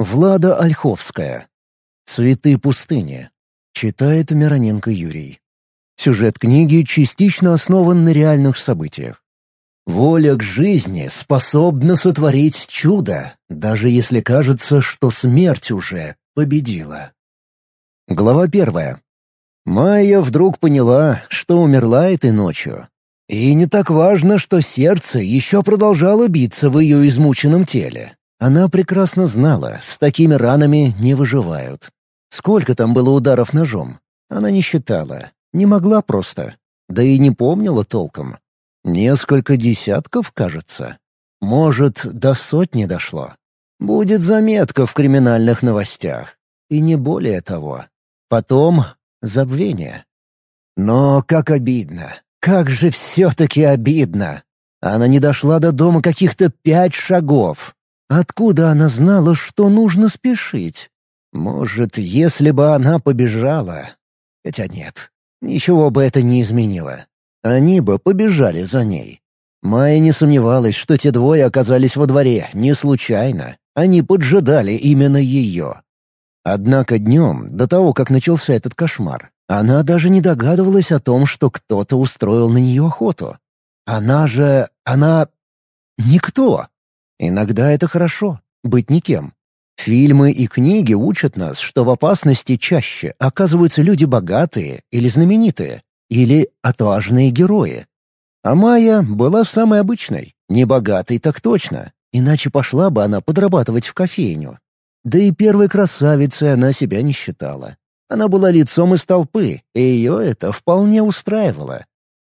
Влада Ольховская. «Цветы пустыни». Читает Мироненко Юрий. Сюжет книги частично основан на реальных событиях. Воля к жизни способна сотворить чудо, даже если кажется, что смерть уже победила. Глава первая. Майя вдруг поняла, что умерла этой ночью. И не так важно, что сердце еще продолжало биться в ее измученном теле. Она прекрасно знала, с такими ранами не выживают. Сколько там было ударов ножом? Она не считала. Не могла просто. Да и не помнила толком. Несколько десятков, кажется. Может, до сотни дошло. Будет заметка в криминальных новостях. И не более того. Потом забвение. Но как обидно. Как же все-таки обидно. Она не дошла до дома каких-то пять шагов. Откуда она знала, что нужно спешить? Может, если бы она побежала... Хотя нет, ничего бы это не изменило. Они бы побежали за ней. Майя не сомневалась, что те двое оказались во дворе не случайно. Они поджидали именно ее. Однако днем, до того, как начался этот кошмар, она даже не догадывалась о том, что кто-то устроил на нее охоту. Она же... она... никто. Иногда это хорошо — быть никем. Фильмы и книги учат нас, что в опасности чаще оказываются люди богатые или знаменитые, или отважные герои. А Майя была самой обычной, не богатой так точно, иначе пошла бы она подрабатывать в кофейню. Да и первой красавицей она себя не считала. Она была лицом из толпы, и ее это вполне устраивало.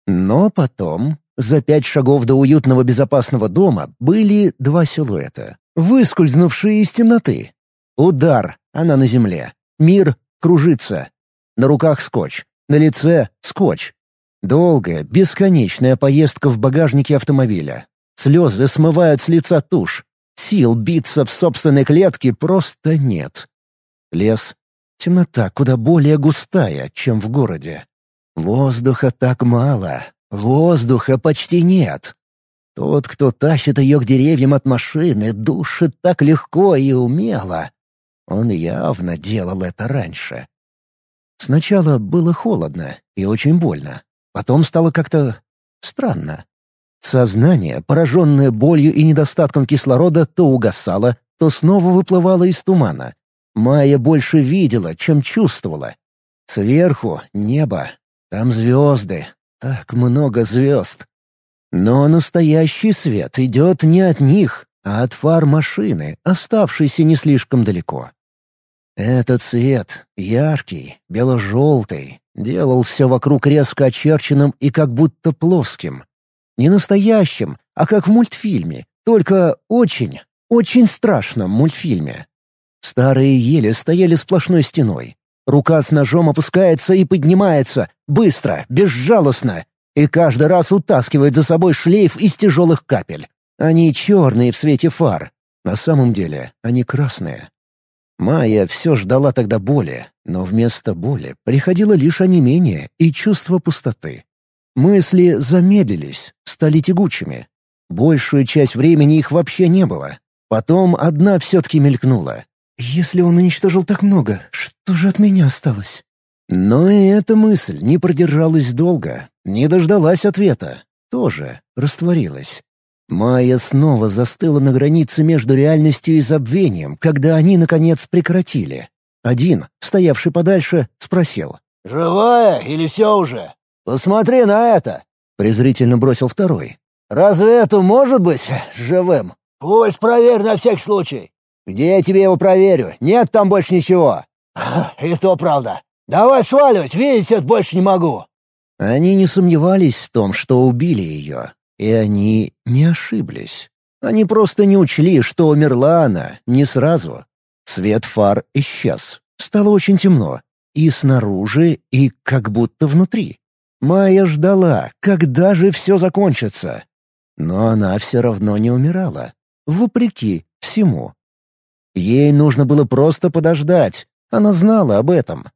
Но потом, за пять шагов до уютного безопасного дома, были два силуэта, выскользнувшие из темноты. Удар, она на земле. Мир кружится. На руках скотч. На лице — скотч. Долгая, бесконечная поездка в багажнике автомобиля. Слезы смывают с лица тушь. Сил биться в собственной клетке просто нет. Лес. Темнота куда более густая, чем в городе. Воздуха так мало. Воздуха почти нет. Тот, кто тащит ее к деревьям от машины, душит так легко и умело. Он явно делал это раньше. Сначала было холодно и очень больно. Потом стало как-то странно. Сознание, пораженное болью и недостатком кислорода, то угасало, то снова выплывало из тумана. Майя больше видела, чем чувствовала. Сверху — небо. Там звезды. Так много звезд. Но настоящий свет идет не от них, а от фар машины, оставшейся не слишком далеко. Этот цвет, яркий, бело-желтый, делал все вокруг резко очерченным и как будто плоским. Не настоящим, а как в мультфильме, только очень, очень страшном мультфильме. Старые ели стояли сплошной стеной. Рука с ножом опускается и поднимается, быстро, безжалостно, и каждый раз утаскивает за собой шлейф из тяжелых капель. Они черные в свете фар. На самом деле они красные. Майя все ждала тогда боли, но вместо боли приходило лишь онемение и чувство пустоты. Мысли замедлились, стали тягучими. Большую часть времени их вообще не было. Потом одна все-таки мелькнула. «Если он уничтожил так много, что же от меня осталось?» Но и эта мысль не продержалась долго, не дождалась ответа. Тоже растворилась. Майя снова застыла на границе между реальностью и забвением, когда они, наконец, прекратили. Один, стоявший подальше, спросил. «Живая или все уже? Посмотри на это!» — презрительно бросил второй. «Разве это может быть живым? Пусть проверь на всякий случай». «Где я тебе его проверю? Нет там больше ничего». «И то правда. Давай сваливать, видеть это больше не могу». Они не сомневались в том, что убили ее, и они не ошиблись. Они просто не учли, что умерла она не сразу. Свет фар исчез. Стало очень темно. И снаружи, и как будто внутри. Майя ждала, когда же все закончится. Но она все равно не умирала. Вопреки всему. Ей нужно было просто подождать. Она знала об этом.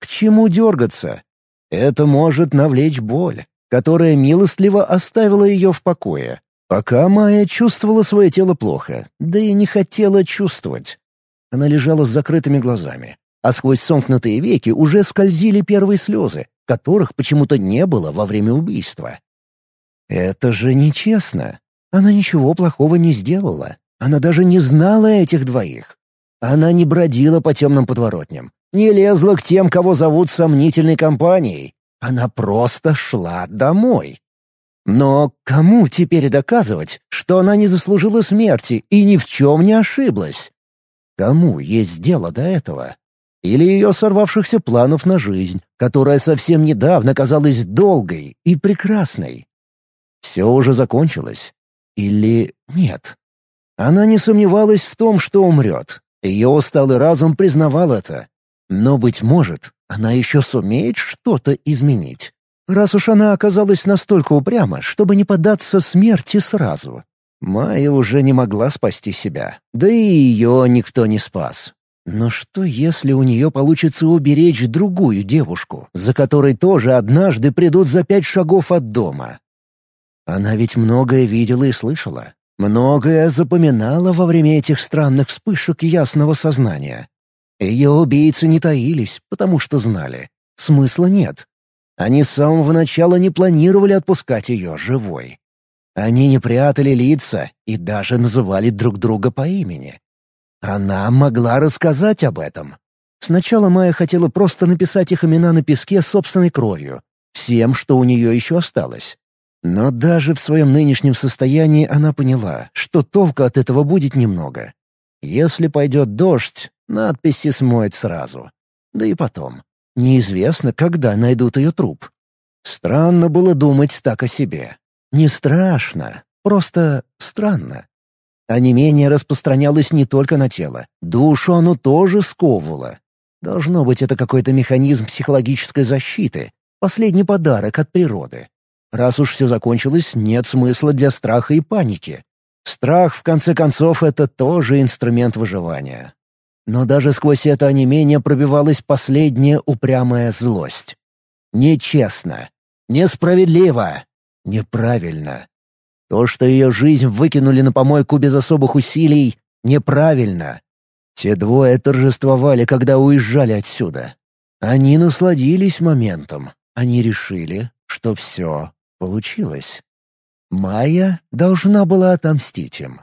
К чему дергаться? Это может навлечь боль которая милостливо оставила ее в покое, пока Майя чувствовала свое тело плохо, да и не хотела чувствовать. Она лежала с закрытыми глазами, а сквозь сомкнутые веки уже скользили первые слезы, которых почему-то не было во время убийства. Это же нечестно. Она ничего плохого не сделала. Она даже не знала этих двоих. Она не бродила по темным подворотням, не лезла к тем, кого зовут сомнительной компанией. Она просто шла домой. Но кому теперь доказывать, что она не заслужила смерти и ни в чем не ошиблась? Кому есть дело до этого? Или ее сорвавшихся планов на жизнь, которая совсем недавно казалась долгой и прекрасной? Все уже закончилось. Или нет? Она не сомневалась в том, что умрет. Ее усталый разум признавал это. Но, быть может, она еще сумеет что-то изменить. Раз уж она оказалась настолько упряма, чтобы не поддаться смерти сразу. Майя уже не могла спасти себя, да и ее никто не спас. Но что, если у нее получится уберечь другую девушку, за которой тоже однажды придут за пять шагов от дома? Она ведь многое видела и слышала. Многое запоминала во время этих странных вспышек ясного сознания. Ее убийцы не таились, потому что знали. Смысла нет. Они с самого начала не планировали отпускать ее живой. Они не прятали лица и даже называли друг друга по имени. Она могла рассказать об этом. Сначала Майя хотела просто написать их имена на песке собственной кровью, всем, что у нее еще осталось. Но даже в своем нынешнем состоянии она поняла, что толка от этого будет немного. Если пойдет дождь, надписи смоет сразу. Да и потом. Неизвестно, когда найдут ее труп. Странно было думать так о себе. Не страшно, просто странно. А не менее распространялось не только на тело. Душу оно тоже сковывало. Должно быть, это какой-то механизм психологической защиты, последний подарок от природы. Раз уж все закончилось, нет смысла для страха и паники. Страх, в конце концов, это тоже инструмент выживания. Но даже сквозь это онемение пробивалась последняя упрямая злость. Нечестно. Несправедливо. Неправильно. То, что ее жизнь выкинули на помойку без особых усилий, неправильно. Те двое торжествовали, когда уезжали отсюда. Они насладились моментом. Они решили, что все получилось. Майя должна была отомстить им.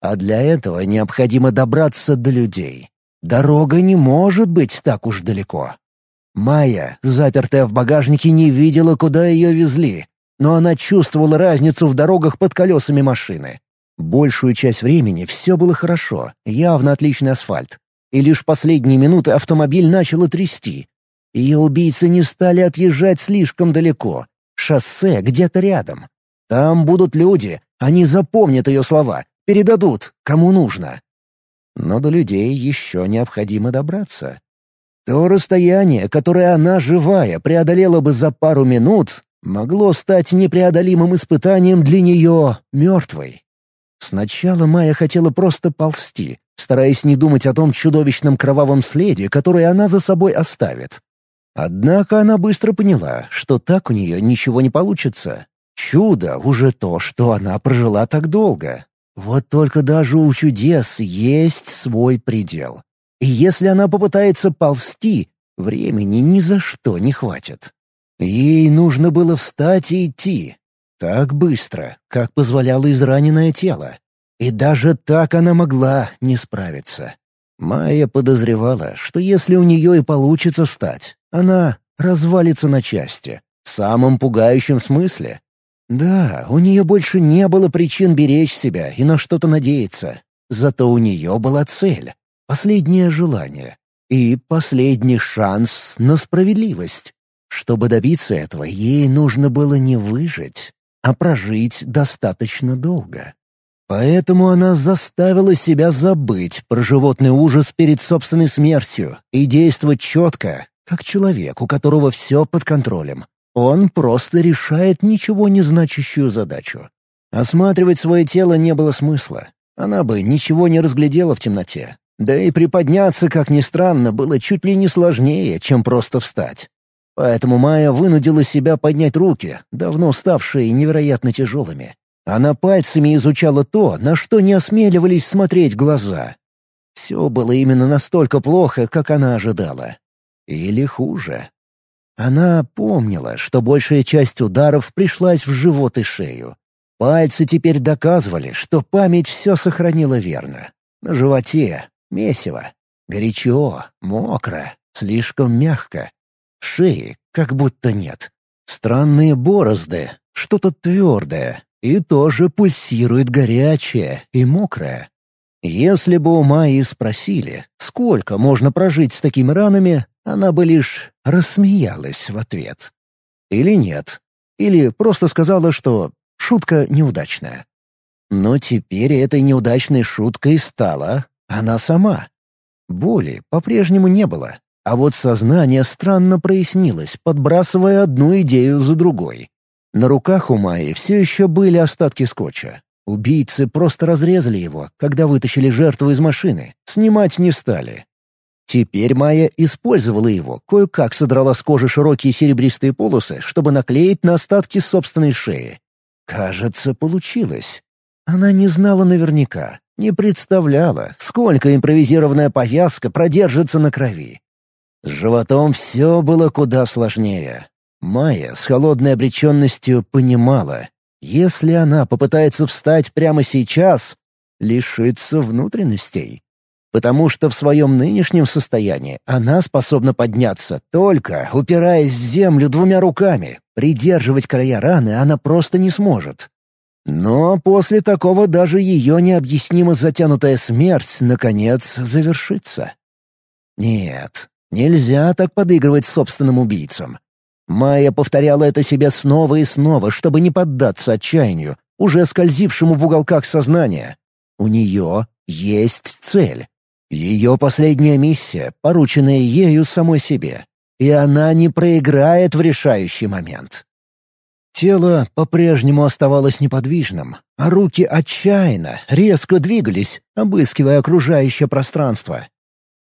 А для этого необходимо добраться до людей. Дорога не может быть так уж далеко. Майя, запертая в багажнике, не видела, куда ее везли, но она чувствовала разницу в дорогах под колесами машины. Большую часть времени все было хорошо, явно отличный асфальт. И лишь последние минуты автомобиль начало трясти. Ее убийцы не стали отъезжать слишком далеко. Шоссе где-то рядом. Там будут люди, они запомнят ее слова, передадут, кому нужно. Но до людей еще необходимо добраться. То расстояние, которое она, живая, преодолела бы за пару минут, могло стать непреодолимым испытанием для нее, мертвой. Сначала Майя хотела просто ползти, стараясь не думать о том чудовищном кровавом следе, который она за собой оставит. Однако она быстро поняла, что так у нее ничего не получится. Чудо уже то, что она прожила так долго. Вот только даже у чудес есть свой предел. И если она попытается ползти, времени ни за что не хватит. Ей нужно было встать и идти. Так быстро, как позволяло израненное тело. И даже так она могла не справиться. Майя подозревала, что если у нее и получится встать, она развалится на части. В самом пугающем смысле. Да, у нее больше не было причин беречь себя и на что-то надеяться. Зато у нее была цель, последнее желание и последний шанс на справедливость. Чтобы добиться этого, ей нужно было не выжить, а прожить достаточно долго. Поэтому она заставила себя забыть про животный ужас перед собственной смертью и действовать четко, как человек, у которого все под контролем. Он просто решает ничего не значащую задачу. Осматривать свое тело не было смысла. Она бы ничего не разглядела в темноте. Да и приподняться, как ни странно, было чуть ли не сложнее, чем просто встать. Поэтому Майя вынудила себя поднять руки, давно ставшие невероятно тяжелыми. Она пальцами изучала то, на что не осмеливались смотреть глаза. все было именно настолько плохо, как она ожидала. Или хуже. Она помнила, что большая часть ударов пришлась в живот и шею. Пальцы теперь доказывали, что память все сохранила верно. На животе — месиво. Горячо, мокро, слишком мягко. Шеи как будто нет. Странные борозды, что-то твердое, и тоже пульсирует горячее и мокрое. Если бы у Майи спросили, сколько можно прожить с такими ранами, она бы лишь рассмеялась в ответ. Или нет. Или просто сказала, что шутка неудачная. Но теперь этой неудачной шуткой стала она сама. Боли по-прежнему не было, а вот сознание странно прояснилось, подбрасывая одну идею за другой. На руках у Майи все еще были остатки скотча. Убийцы просто разрезали его, когда вытащили жертву из машины. Снимать не стали. Теперь Майя использовала его, кое-как содрала с кожи широкие серебристые полосы, чтобы наклеить на остатки собственной шеи. Кажется, получилось. Она не знала наверняка, не представляла, сколько импровизированная повязка продержится на крови. С животом все было куда сложнее. Майя с холодной обреченностью понимала, если она попытается встать прямо сейчас, лишится внутренностей потому что в своем нынешнем состоянии она способна подняться, только упираясь в землю двумя руками. Придерживать края раны она просто не сможет. Но после такого даже ее необъяснимо затянутая смерть, наконец, завершится. Нет, нельзя так подыгрывать собственным убийцам. Майя повторяла это себе снова и снова, чтобы не поддаться отчаянию, уже скользившему в уголках сознания. У нее есть цель. Ее последняя миссия, порученная ею самой себе. И она не проиграет в решающий момент. Тело по-прежнему оставалось неподвижным, а руки отчаянно, резко двигались, обыскивая окружающее пространство.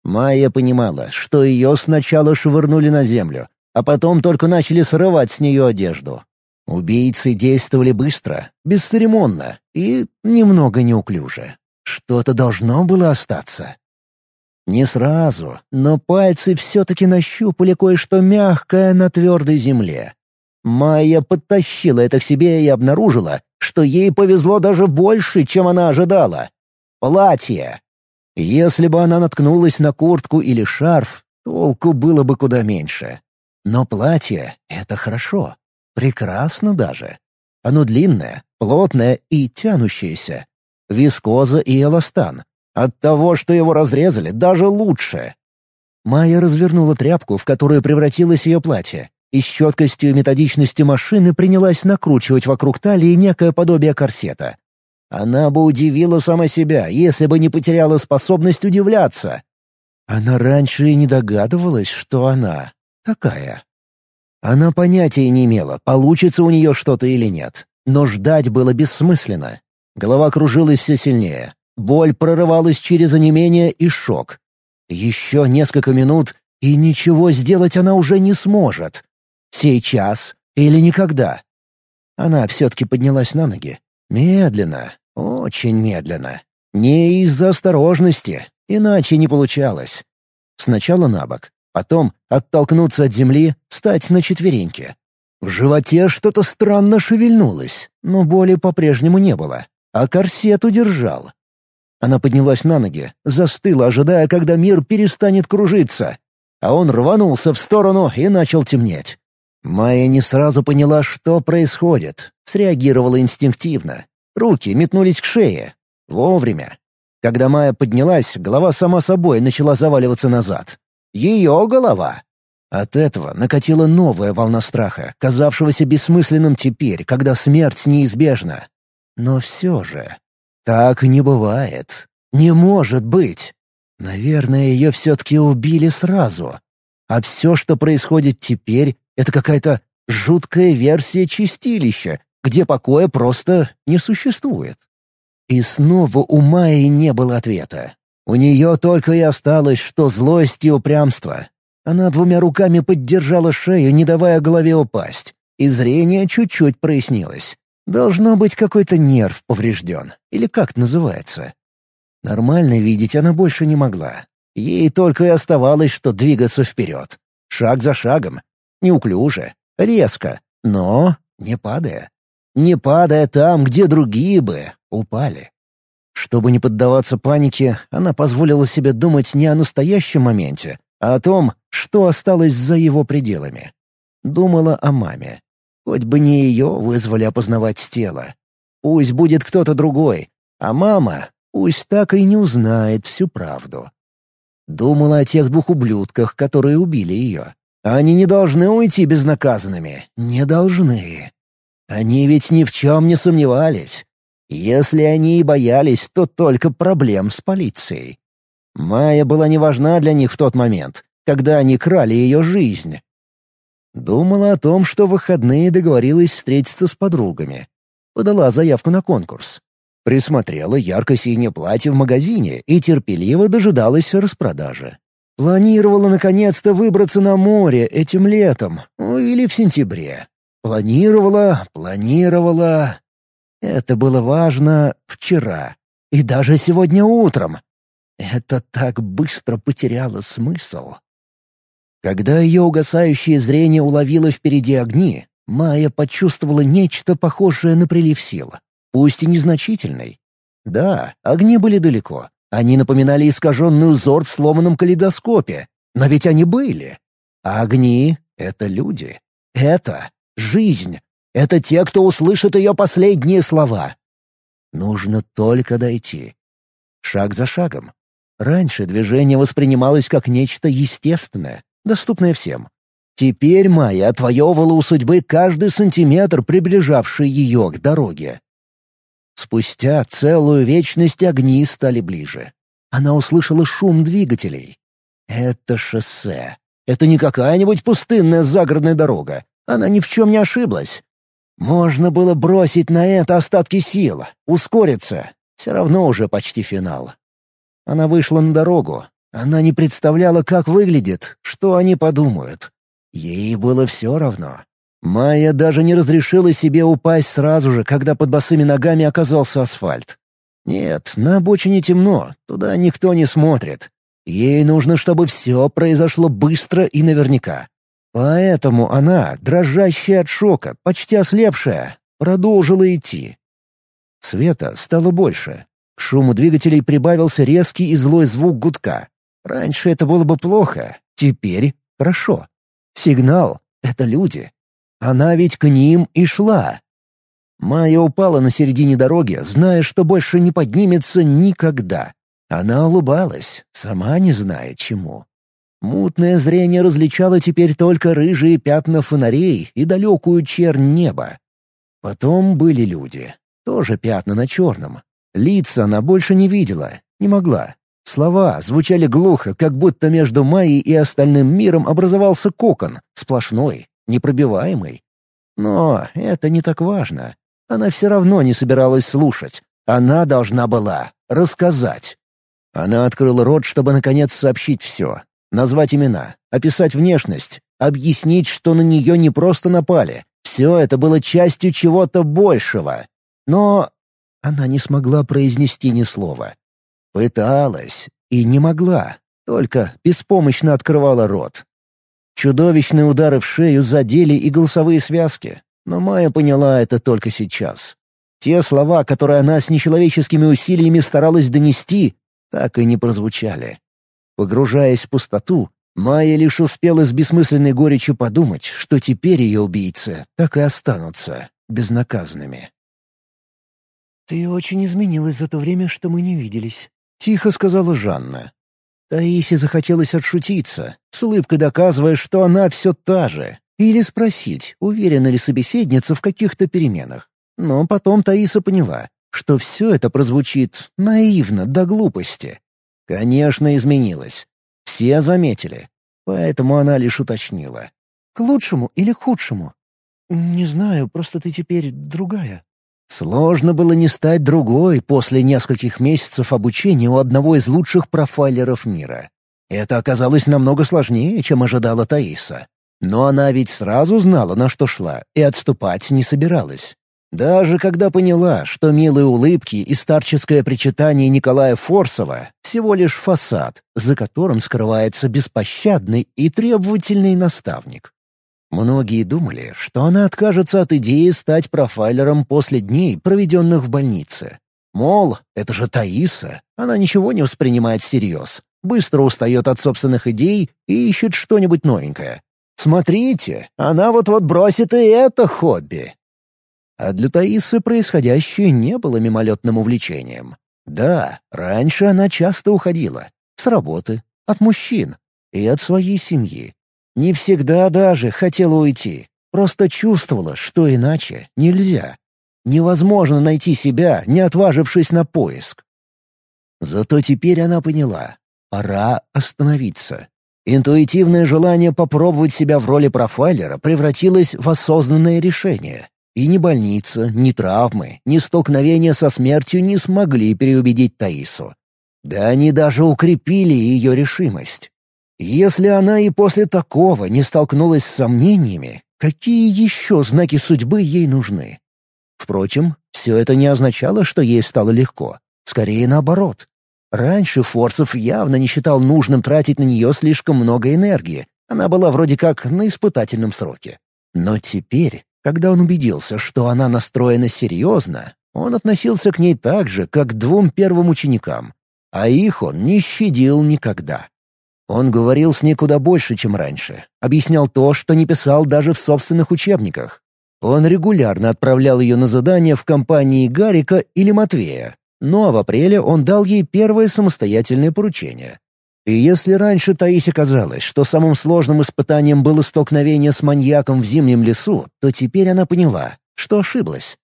Майя понимала, что ее сначала швырнули на землю, а потом только начали срывать с нее одежду. Убийцы действовали быстро, бесцеремонно и немного неуклюже. Что-то должно было остаться. Не сразу, но пальцы все-таки нащупали кое-что мягкое на твердой земле. Майя подтащила это к себе и обнаружила, что ей повезло даже больше, чем она ожидала. Платье. Если бы она наткнулась на куртку или шарф, толку было бы куда меньше. Но платье — это хорошо. Прекрасно даже. Оно длинное, плотное и тянущееся. Вискоза и эластан. От того, что его разрезали, даже лучше. Майя развернула тряпку, в которую превратилось ее платье, и с четкостью и методичностью машины принялась накручивать вокруг талии некое подобие корсета. Она бы удивила сама себя, если бы не потеряла способность удивляться. Она раньше и не догадывалась, что она такая. Она понятия не имела, получится у нее что-то или нет. Но ждать было бессмысленно. Голова кружилась все сильнее. Боль прорывалась через онемение и шок. Еще несколько минут, и ничего сделать она уже не сможет. Сейчас или никогда. Она все-таки поднялась на ноги. Медленно, очень медленно. Не из-за осторожности, иначе не получалось. Сначала на бок, потом оттолкнуться от земли, стать на четвереньки. В животе что-то странно шевельнулось, но боли по-прежнему не было, а корсет удержал. Она поднялась на ноги, застыла, ожидая, когда мир перестанет кружиться. А он рванулся в сторону и начал темнеть. Майя не сразу поняла, что происходит. Среагировала инстинктивно. Руки метнулись к шее. Вовремя. Когда Майя поднялась, голова сама собой начала заваливаться назад. Ее голова! От этого накатила новая волна страха, казавшегося бессмысленным теперь, когда смерть неизбежна. Но все же... Так не бывает. Не может быть. Наверное, ее все-таки убили сразу. А все, что происходит теперь, это какая-то жуткая версия чистилища, где покоя просто не существует. И снова у Майи не было ответа. У нее только и осталось, что злость и упрямство. Она двумя руками поддержала шею, не давая голове упасть, и зрение чуть-чуть прояснилось. Должно быть какой-то нерв поврежден, или как называется. Нормально видеть она больше не могла. Ей только и оставалось, что двигаться вперед. Шаг за шагом. Неуклюже, резко, но не падая. Не падая там, где другие бы упали. Чтобы не поддаваться панике, она позволила себе думать не о настоящем моменте, а о том, что осталось за его пределами. Думала о маме. Хоть бы не ее вызвали опознавать тело. Пусть будет кто-то другой, а мама пусть так и не узнает всю правду. Думала о тех двух ублюдках, которые убили ее. Они не должны уйти безнаказанными. Не должны. Они ведь ни в чем не сомневались. Если они и боялись, то только проблем с полицией. Майя была не важна для них в тот момент, когда они крали ее жизнь. Думала о том, что в выходные договорилась встретиться с подругами. Подала заявку на конкурс. Присмотрела ярко-синее платье в магазине и терпеливо дожидалась распродажи. Планировала наконец-то выбраться на море этим летом, ну или в сентябре. Планировала, планировала. Это было важно вчера и даже сегодня утром. Это так быстро потеряло смысл. Когда ее угасающее зрение уловило впереди огни, Майя почувствовала нечто похожее на прилив сил, пусть и незначительный. Да, огни были далеко. Они напоминали искаженный узор в сломанном калейдоскопе, но ведь они были. А огни — это люди. Это жизнь. Это те, кто услышит ее последние слова. Нужно только дойти. Шаг за шагом. Раньше движение воспринималось как нечто естественное, доступное всем. Теперь Майя отвоевывала у судьбы каждый сантиметр, приближавший ее к дороге. Спустя целую вечность огни стали ближе. Она услышала шум двигателей. Это шоссе. Это не какая-нибудь пустынная загородная дорога. Она ни в чем не ошиблась. Можно было бросить на это остатки сил, ускориться. Все равно уже почти финал. Она вышла на дорогу. Она не представляла, как выглядит, что они подумают. Ей было все равно. Майя даже не разрешила себе упасть сразу же, когда под босыми ногами оказался асфальт. Нет, на обочине темно, туда никто не смотрит. Ей нужно, чтобы все произошло быстро и наверняка. Поэтому она, дрожащая от шока, почти ослепшая, продолжила идти. Света стало больше. К шуму двигателей прибавился резкий и злой звук гудка. Раньше это было бы плохо, теперь хорошо. Сигнал — это люди. Она ведь к ним и шла. Майя упала на середине дороги, зная, что больше не поднимется никогда. Она улыбалась, сама не зная чему. Мутное зрение различало теперь только рыжие пятна фонарей и далекую чернь неба. Потом были люди, тоже пятна на черном. Лица она больше не видела, не могла. Слова звучали глухо, как будто между Майей и остальным миром образовался кокон, сплошной, непробиваемый. Но это не так важно. Она все равно не собиралась слушать. Она должна была рассказать. Она открыла рот, чтобы наконец сообщить все. Назвать имена, описать внешность, объяснить, что на нее не просто напали. Все это было частью чего-то большего. Но она не смогла произнести ни слова. Пыталась и не могла, только беспомощно открывала рот. Чудовищные удары в шею задели и голосовые связки, но Майя поняла это только сейчас. Те слова, которые она с нечеловеческими усилиями старалась донести, так и не прозвучали. Погружаясь в пустоту, Майя лишь успела с бессмысленной горечью подумать, что теперь ее убийцы так и останутся безнаказанными. «Ты очень изменилась за то время, что мы не виделись», — тихо сказала Жанна. Таисе захотелось отшутиться, с улыбкой доказывая, что она все та же, или спросить, уверена ли собеседница в каких-то переменах. Но потом Таиса поняла, что все это прозвучит наивно до глупости. Конечно, изменилась. Все заметили. Поэтому она лишь уточнила. «К лучшему или к худшему?» «Не знаю, просто ты теперь другая». Сложно было не стать другой после нескольких месяцев обучения у одного из лучших профайлеров мира. Это оказалось намного сложнее, чем ожидала Таиса. Но она ведь сразу знала, на что шла, и отступать не собиралась. Даже когда поняла, что милые улыбки и старческое причитание Николая Форсова — всего лишь фасад, за которым скрывается беспощадный и требовательный наставник. Многие думали, что она откажется от идеи стать профайлером после дней, проведенных в больнице. Мол, это же Таиса, она ничего не воспринимает всерьез, быстро устает от собственных идей и ищет что-нибудь новенькое. Смотрите, она вот-вот бросит и это хобби. А для Таисы происходящее не было мимолетным увлечением. Да, раньше она часто уходила. С работы, от мужчин и от своей семьи. Не всегда даже хотела уйти. Просто чувствовала, что иначе нельзя. Невозможно найти себя, не отважившись на поиск. Зато теперь она поняла — пора остановиться. Интуитивное желание попробовать себя в роли профайлера превратилось в осознанное решение. И ни больница, ни травмы, ни столкновения со смертью не смогли переубедить Таису. Да они даже укрепили ее решимость. Если она и после такого не столкнулась с сомнениями, какие еще знаки судьбы ей нужны? Впрочем, все это не означало, что ей стало легко. Скорее наоборот. Раньше Форцев явно не считал нужным тратить на нее слишком много энергии. Она была вроде как на испытательном сроке. Но теперь, когда он убедился, что она настроена серьезно, он относился к ней так же, как к двум первым ученикам. А их он не щадил никогда. Он говорил с ней куда больше, чем раньше. Объяснял то, что не писал даже в собственных учебниках. Он регулярно отправлял ее на задания в компании Гарика или Матвея, а в апреле он дал ей первое самостоятельное поручение. И если раньше Таисе казалось, что самым сложным испытанием было столкновение с маньяком в зимнем лесу, то теперь она поняла, что ошиблась.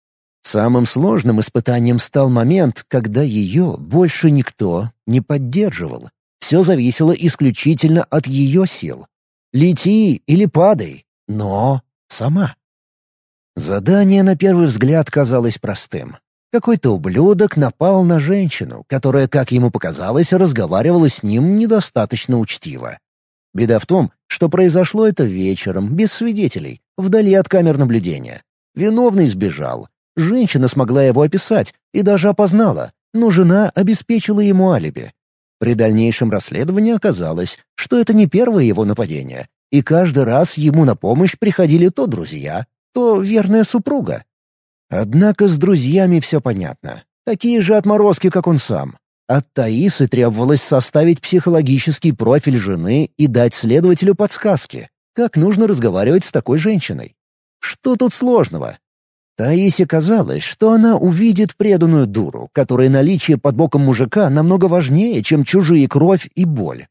Самым сложным испытанием стал момент, когда ее больше никто не поддерживал. Все зависело исключительно от ее сил. Лети или падай, но сама. Задание на первый взгляд казалось простым. Какой-то ублюдок напал на женщину, которая, как ему показалось, разговаривала с ним недостаточно учтиво. Беда в том, что произошло это вечером, без свидетелей, вдали от камер наблюдения. Виновный сбежал. Женщина смогла его описать и даже опознала, но жена обеспечила ему алиби. При дальнейшем расследовании оказалось, что это не первое его нападение, и каждый раз ему на помощь приходили то друзья, то верная супруга. Однако с друзьями все понятно. Такие же отморозки, как он сам. От Таисы требовалось составить психологический профиль жены и дать следователю подсказки, как нужно разговаривать с такой женщиной. Что тут сложного? Таисе казалось, что она увидит преданную дуру, которой наличие под боком мужика намного важнее, чем чужие кровь и боль.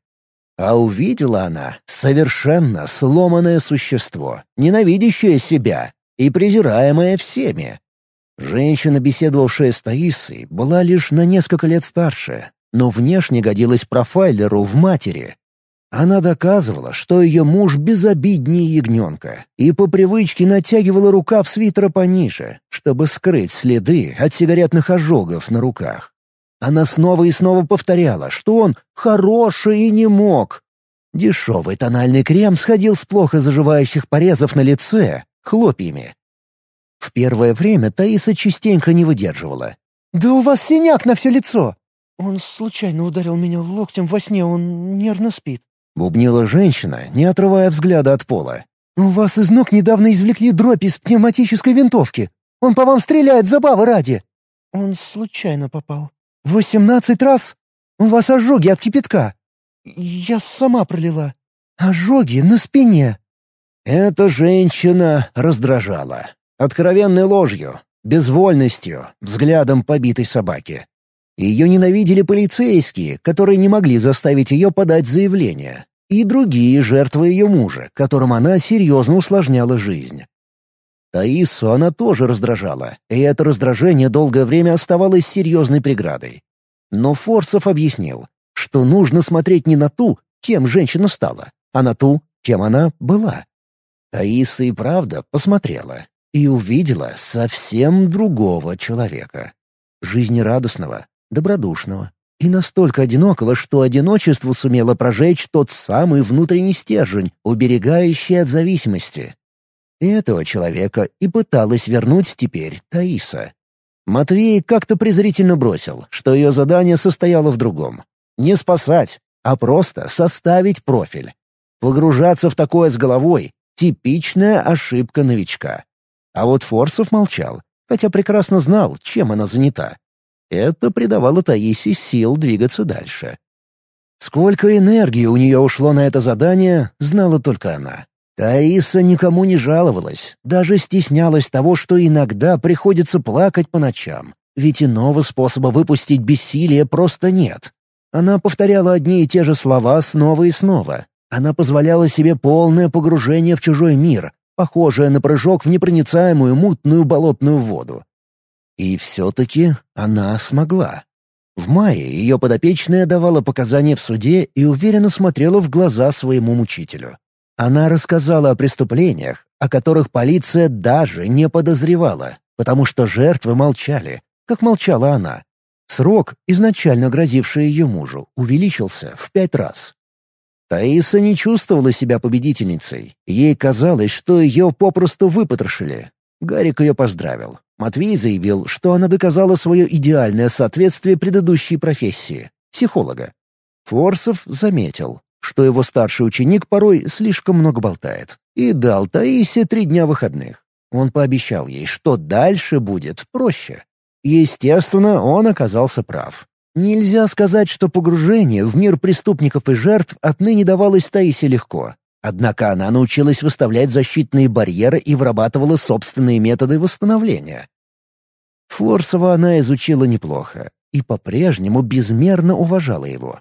А увидела она совершенно сломанное существо, ненавидящее себя и презираемое всеми. Женщина, беседовавшая с Таисой, была лишь на несколько лет старше, но внешне годилась профайлеру в матери. Она доказывала, что ее муж безобиднее ягненка, и по привычке натягивала рукав свитера пониже, чтобы скрыть следы от сигаретных ожогов на руках. Она снова и снова повторяла, что он хороший и не мог. Дешевый тональный крем сходил с плохо заживающих порезов на лице хлопьями. В первое время Таиса частенько не выдерживала. «Да у вас синяк на все лицо!» «Он случайно ударил меня локтем во сне, он нервно спит», — бубнила женщина, не отрывая взгляда от пола. «У вас из ног недавно извлекли дробь из пневматической винтовки. Он по вам стреляет забавы ради». «Он случайно попал». «Восемнадцать раз? У вас ожоги от кипятка». «Я сама пролила. Ожоги на спине». Эта женщина раздражала. Откровенной ложью, безвольностью, взглядом побитой собаки. Ее ненавидели полицейские, которые не могли заставить ее подать заявление, и другие жертвы ее мужа, которым она серьезно усложняла жизнь. Таису она тоже раздражала, и это раздражение долгое время оставалось серьезной преградой. Но Форсов объяснил, что нужно смотреть не на ту, кем женщина стала, а на ту, кем она была. Таиса и правда посмотрела и увидела совсем другого человека. Жизнерадостного, добродушного и настолько одинокого, что одиночество сумело прожечь тот самый внутренний стержень, уберегающий от зависимости. Этого человека и пыталась вернуть теперь Таиса. Матвей как-то презрительно бросил, что ее задание состояло в другом. Не спасать, а просто составить профиль. Погружаться в такое с головой — типичная ошибка новичка. А вот Форсов молчал, хотя прекрасно знал, чем она занята. Это придавало Таисе сил двигаться дальше. Сколько энергии у нее ушло на это задание, знала только она. Таиса никому не жаловалась, даже стеснялась того, что иногда приходится плакать по ночам. Ведь иного способа выпустить бессилие просто нет. Она повторяла одни и те же слова снова и снова. Она позволяла себе полное погружение в чужой мир, похожее на прыжок в непроницаемую мутную болотную воду. И все-таки она смогла. В мае ее подопечная давала показания в суде и уверенно смотрела в глаза своему мучителю. Она рассказала о преступлениях, о которых полиция даже не подозревала, потому что жертвы молчали, как молчала она. Срок, изначально грозивший ее мужу, увеличился в пять раз. Таиса не чувствовала себя победительницей. Ей казалось, что ее попросту выпотрошили. Гарик ее поздравил. Матвей заявил, что она доказала свое идеальное соответствие предыдущей профессии — психолога. Форсов заметил, что его старший ученик порой слишком много болтает, и дал Таисе три дня выходных. Он пообещал ей, что дальше будет проще. Естественно, он оказался прав. Нельзя сказать, что погружение в мир преступников и жертв отныне давалось Таисе легко. Однако она научилась выставлять защитные барьеры и вырабатывала собственные методы восстановления. Форсова она изучила неплохо и по-прежнему безмерно уважала его.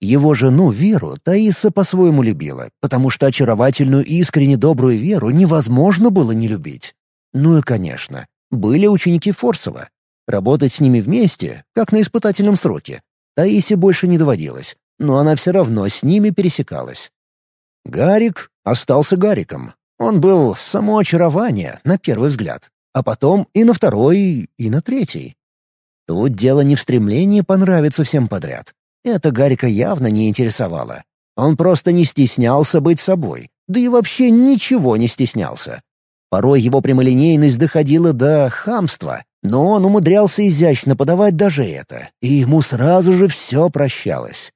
Его жену Веру Таиса по-своему любила, потому что очаровательную и искренне добрую Веру невозможно было не любить. Ну и, конечно, были ученики Форсова. Работать с ними вместе, как на испытательном сроке, Таисе больше не доводилось, но она все равно с ними пересекалась. Гарик остался Гариком. Он был само очарование, на первый взгляд, а потом и на второй, и на третий. Тут дело не в стремлении понравиться всем подряд. Это Гарика явно не интересовало. Он просто не стеснялся быть собой, да и вообще ничего не стеснялся. Порой его прямолинейность доходила до хамства, но он умудрялся изящно подавать даже это, и ему сразу же все прощалось.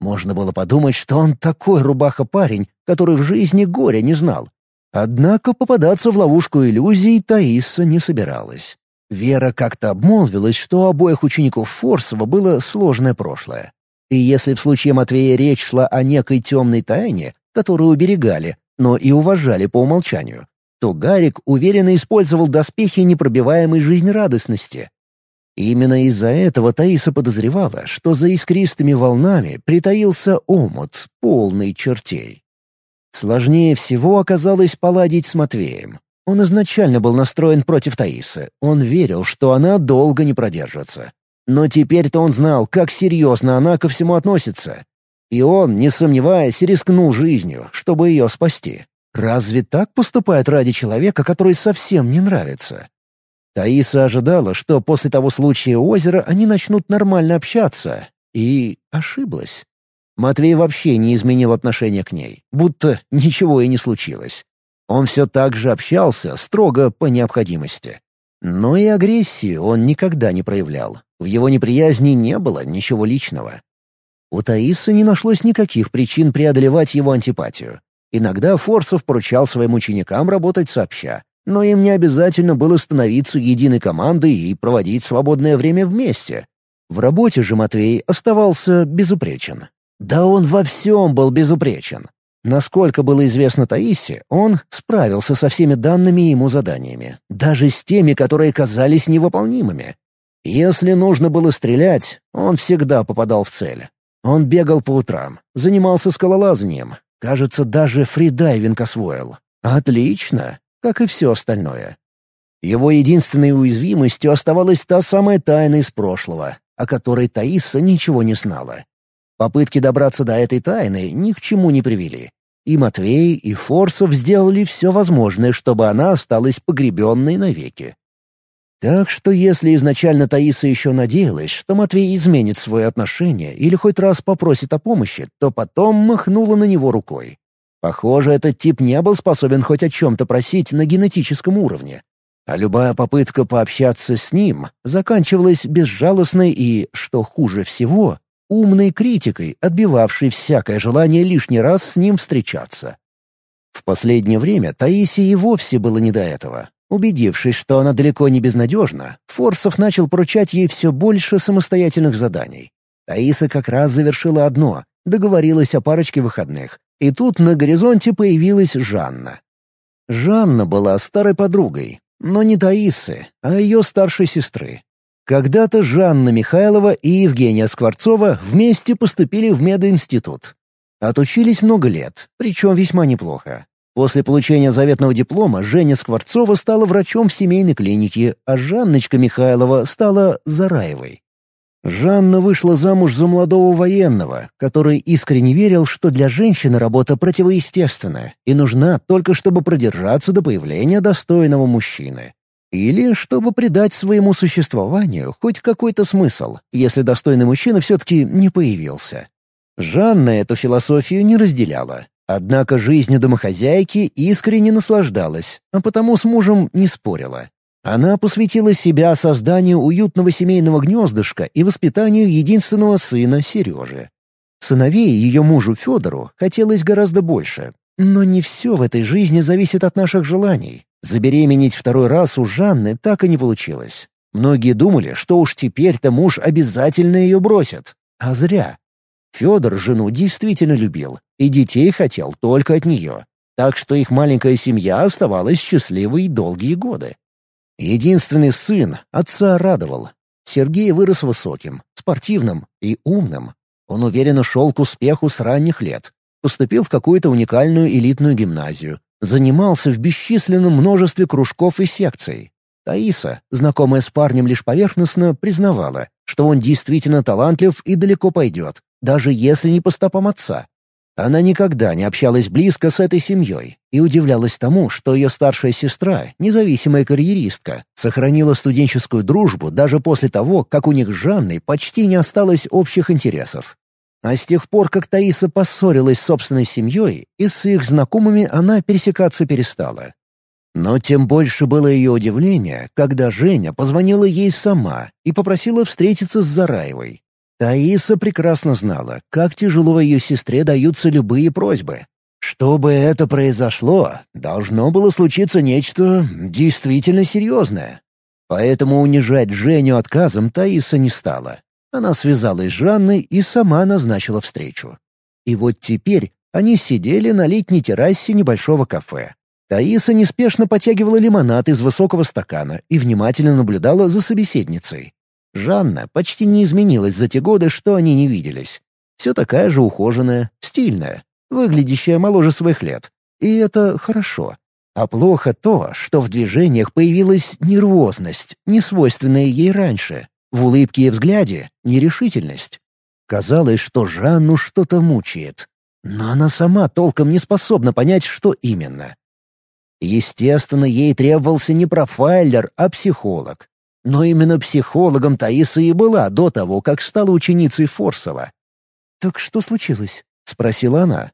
Можно было подумать, что он такой рубаха-парень, который в жизни горя не знал. Однако попадаться в ловушку иллюзий Таиса не собиралась. Вера как-то обмолвилась, что у обоих учеников Форсова было сложное прошлое. И если в случае Матвея речь шла о некой темной тайне, которую уберегали, но и уважали по умолчанию, то Гарик уверенно использовал доспехи непробиваемой жизнерадостности, Именно из-за этого Таиса подозревала, что за искристыми волнами притаился омут, полный чертей. Сложнее всего оказалось поладить с Матвеем. Он изначально был настроен против Таисы. Он верил, что она долго не продержится. Но теперь-то он знал, как серьезно она ко всему относится. И он, не сомневаясь, рискнул жизнью, чтобы ее спасти. Разве так поступает ради человека, который совсем не нравится? Таиса ожидала, что после того случая озера они начнут нормально общаться, и ошиблась. Матвей вообще не изменил отношение к ней, будто ничего и не случилось. Он все так же общался, строго по необходимости. Но и агрессии он никогда не проявлял. В его неприязни не было ничего личного. У Таисы не нашлось никаких причин преодолевать его антипатию. Иногда Форсов поручал своим ученикам работать сообща, но им не обязательно было становиться единой командой и проводить свободное время вместе. В работе же Матвей оставался безупречен. Да он во всем был безупречен. Насколько было известно Таисе, он справился со всеми данными ему заданиями, даже с теми, которые казались невыполнимыми. Если нужно было стрелять, он всегда попадал в цель. Он бегал по утрам, занимался скалолазанием, кажется, даже фридайвинг освоил. Отлично, как и все остальное. Его единственной уязвимостью оставалась та самая тайна из прошлого, о которой Таиса ничего не знала. Попытки добраться до этой тайны ни к чему не привели. И Матвей, и Форсов сделали все возможное, чтобы она осталась погребенной навеки. Так что если изначально Таиса еще надеялась, что Матвей изменит свое отношение или хоть раз попросит о помощи, то потом махнула на него рукой. Похоже, этот тип не был способен хоть о чем-то просить на генетическом уровне. А любая попытка пообщаться с ним заканчивалась безжалостной и, что хуже всего, умной критикой, отбивавшей всякое желание лишний раз с ним встречаться. В последнее время Таисии и вовсе было не до этого. Убедившись, что она далеко не безнадежна, Форсов начал поручать ей все больше самостоятельных заданий. Таиса как раз завершила одно, договорилась о парочке выходных, и тут на горизонте появилась Жанна. Жанна была старой подругой, но не Таисы, а ее старшей сестры. Когда-то Жанна Михайлова и Евгения Скворцова вместе поступили в мединститут. Отучились много лет, причем весьма неплохо. После получения заветного диплома Женя Скворцова стала врачом в семейной клинике, а Жанночка Михайлова стала Зараевой. Жанна вышла замуж за молодого военного, который искренне верил, что для женщины работа противоестественная и нужна только чтобы продержаться до появления достойного мужчины. Или чтобы придать своему существованию хоть какой-то смысл, если достойный мужчина все-таки не появился. Жанна эту философию не разделяла. Однако жизнью домохозяйки искренне наслаждалась, а потому с мужем не спорила. Она посвятила себя созданию уютного семейного гнездышка и воспитанию единственного сына Сережи. Сыновей ее мужу Федору хотелось гораздо больше. Но не все в этой жизни зависит от наших желаний. Забеременеть второй раз у Жанны так и не получилось. Многие думали, что уж теперь-то муж обязательно ее бросит. А зря. Федор жену действительно любил, и детей хотел только от нее. Так что их маленькая семья оставалась счастливой долгие годы. Единственный сын отца радовал. Сергей вырос высоким, спортивным и умным. Он уверенно шел к успеху с ранних лет. Поступил в какую-то уникальную элитную гимназию. Занимался в бесчисленном множестве кружков и секций. Таиса, знакомая с парнем лишь поверхностно, признавала, что он действительно талантлив и далеко пойдет, даже если не по стопам отца. Она никогда не общалась близко с этой семьей и удивлялась тому, что ее старшая сестра, независимая карьеристка, сохранила студенческую дружбу даже после того, как у них с Жанной почти не осталось общих интересов. А с тех пор, как Таиса поссорилась с собственной семьей, и с их знакомыми она пересекаться перестала. Но тем больше было ее удивление, когда Женя позвонила ей сама и попросила встретиться с Зараевой. Таиса прекрасно знала, как тяжело ее сестре даются любые просьбы. Чтобы это произошло, должно было случиться нечто действительно серьезное. Поэтому унижать Женю отказом Таиса не стала. Она связалась с Жанной и сама назначила встречу. И вот теперь они сидели на летней террасе небольшого кафе. Таиса неспешно потягивала лимонад из высокого стакана и внимательно наблюдала за собеседницей. Жанна почти не изменилась за те годы, что они не виделись. Все такая же ухоженная, стильная, выглядящая моложе своих лет. И это хорошо. А плохо то, что в движениях появилась нервозность, не свойственная ей раньше. В улыбке и взгляде — нерешительность. Казалось, что Жанну что-то мучает. Но она сама толком не способна понять, что именно. Естественно, ей требовался не профайлер, а психолог. Но именно психологом Таиса и была до того, как стала ученицей Форсова. «Так что случилось?» — спросила она.